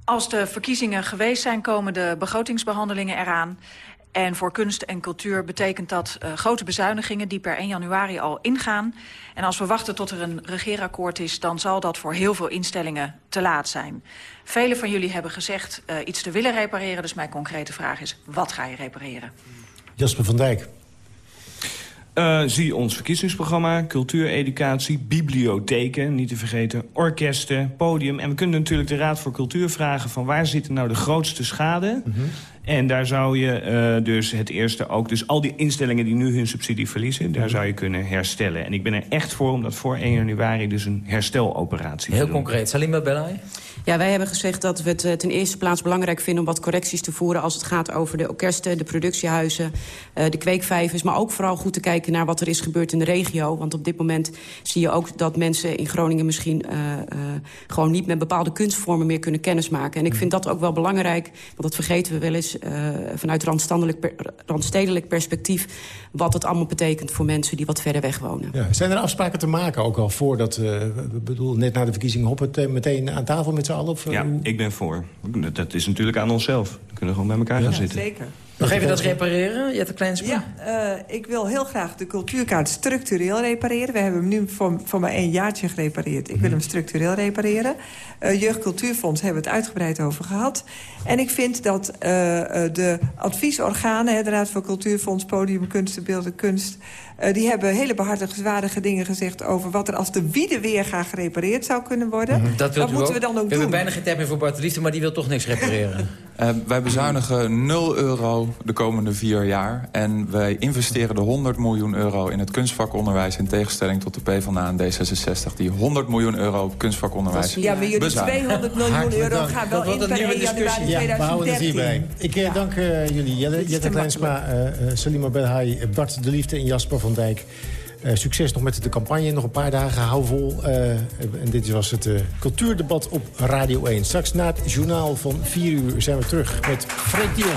Als de verkiezingen geweest zijn, komen de begrotingsbehandelingen eraan. En voor kunst en cultuur betekent dat uh, grote bezuinigingen... die per 1 januari al ingaan. En als we wachten tot er een regeerakkoord is... dan zal dat voor heel veel instellingen te laat zijn. Velen van jullie hebben gezegd uh, iets te willen repareren. Dus mijn concrete vraag is, wat ga je repareren? Jasper van Dijk. Uh, zie ons verkiezingsprogramma, cultuur, educatie, bibliotheken, niet te vergeten, orkesten, podium. En we kunnen natuurlijk de Raad voor Cultuur vragen van waar zit nou de grootste schade? -hmm. En daar zou je uh, dus het eerste ook, dus al die instellingen die nu hun subsidie verliezen, daar zou je kunnen herstellen. En ik ben er echt voor om dat voor 1 januari dus een hersteloperatie Heel te doen. concreet. Salima Belay? Ja, wij hebben gezegd dat we het ten eerste plaats belangrijk vinden... om wat correcties te voeren als het gaat over de orkesten, de productiehuizen... Uh, de kweekvijvers, maar ook vooral goed te kijken naar wat er is gebeurd in de regio. Want op dit moment zie je ook dat mensen in Groningen misschien... Uh, uh, gewoon niet met bepaalde kunstvormen meer kunnen kennismaken. En ik vind dat ook wel belangrijk, want dat vergeten we wel eens... vanuit randstandelijk per, randstedelijk perspectief... wat het allemaal betekent voor mensen die wat verder weg wonen. Ja, zijn er afspraken te maken ook al voordat... we bedoel, net na de verkiezingen hop het meteen aan tafel met z'n allen? Of, ja, hoe? ik ben voor. Dat is natuurlijk aan onszelf. We kunnen gewoon bij elkaar ja, gaan zitten. Zeker. Nog even dat repareren, Jette Kleinsma? Ja, uh, ik wil heel graag de cultuurkaart structureel repareren. We hebben hem nu voor, voor maar één jaartje gerepareerd. Ik wil hem structureel repareren. Uh, Jeugd Cultuurfonds hebben we het uitgebreid over gehad. En ik vind dat uh, de adviesorganen... de Raad voor Cultuurfonds, Podium, Kunsten, Beelden, Kunst... Die hebben hele behartigenswaardige dingen gezegd... over wat er als de wiede weer gaat gerepareerd zou kunnen worden. -hmm. Dat, dat moeten we dan ook we doen. We hebben bijna geen tijd meer voor Bart de Liefde... maar die wil toch niks repareren. uh, wij bezuinigen 0 euro de komende vier jaar. En wij investeren de 100 miljoen euro in het kunstvakonderwijs... in tegenstelling tot de PvdA en D66... die 100 miljoen euro op kunstvakonderwijs Ja, maar jullie 200 miljoen euro gaan wel in per 1 januari ja, 2013. we houden het hierbij. Ik ja. dank uh, jullie. Jelle, Jette Kleinsma, uh, Salima Belhai, Bart de Liefde en Jasper van Dijk. Uh, succes nog met de campagne. Nog een paar dagen, hou vol. Uh, en dit was het uh, cultuurdebat op Radio 1. Straks na het journaal van 4 uur zijn we terug met Fred Dion.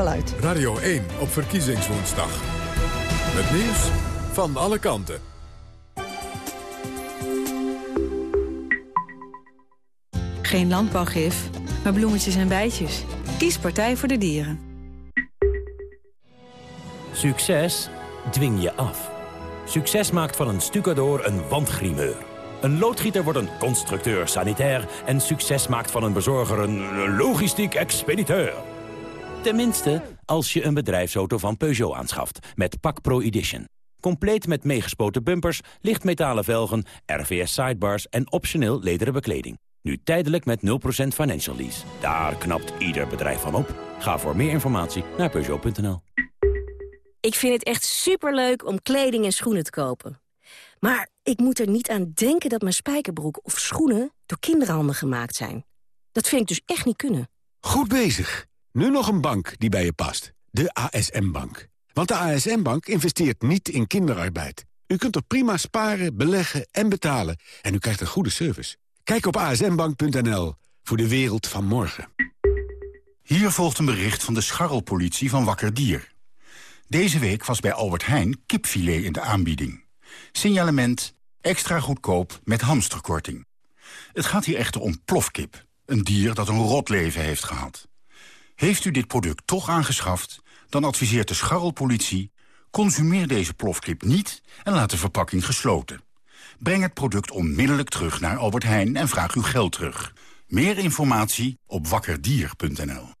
wel uit. Radio 1 op verkiezingswoensdag. Met nieuws van alle kanten. Geen landbouwgif, maar bloemetjes en bijtjes. Kies Partij voor de Dieren. Succes dwing je af. Succes maakt van een stucador een wandgrimeur. Een loodgieter wordt een constructeur sanitair... en succes maakt van een bezorger een logistiek expediteur. Tenminste, als je een bedrijfsauto van Peugeot aanschaft met Pak Pro Edition. Compleet met meegespoten bumpers, lichtmetalen velgen, RVS sidebars en optioneel lederen bekleding. Nu tijdelijk met 0% financial lease. Daar knapt ieder bedrijf van op. Ga voor meer informatie naar Peugeot.nl. Ik vind het echt superleuk om kleding en schoenen te kopen. Maar Ik moet er niet aan denken dat mijn spijkerbroek of schoenen door kinderhanden gemaakt zijn. Dat vind ik dus echt niet kunnen. Goed bezig. Nu nog een bank die bij je past. De ASM-bank. Want de ASM-bank investeert niet in kinderarbeid. U kunt er prima sparen, beleggen en betalen. En u krijgt een goede service. Kijk op asmbank.nl voor de wereld van morgen. Hier volgt een bericht van de scharrelpolitie van Wakker Dier. Deze week was bij Albert Heijn kipfilet in de aanbieding. Signalement extra goedkoop met hamsterkorting. Het gaat hier echter om plofkip. Een dier dat een rot leven heeft gehad. Heeft u dit product toch aangeschaft, dan adviseert de scharrelpolitie... consumeer deze plofkip niet en laat de verpakking gesloten. Breng het product onmiddellijk terug naar Albert Heijn en vraag uw geld terug. Meer informatie op wakkerdier.nl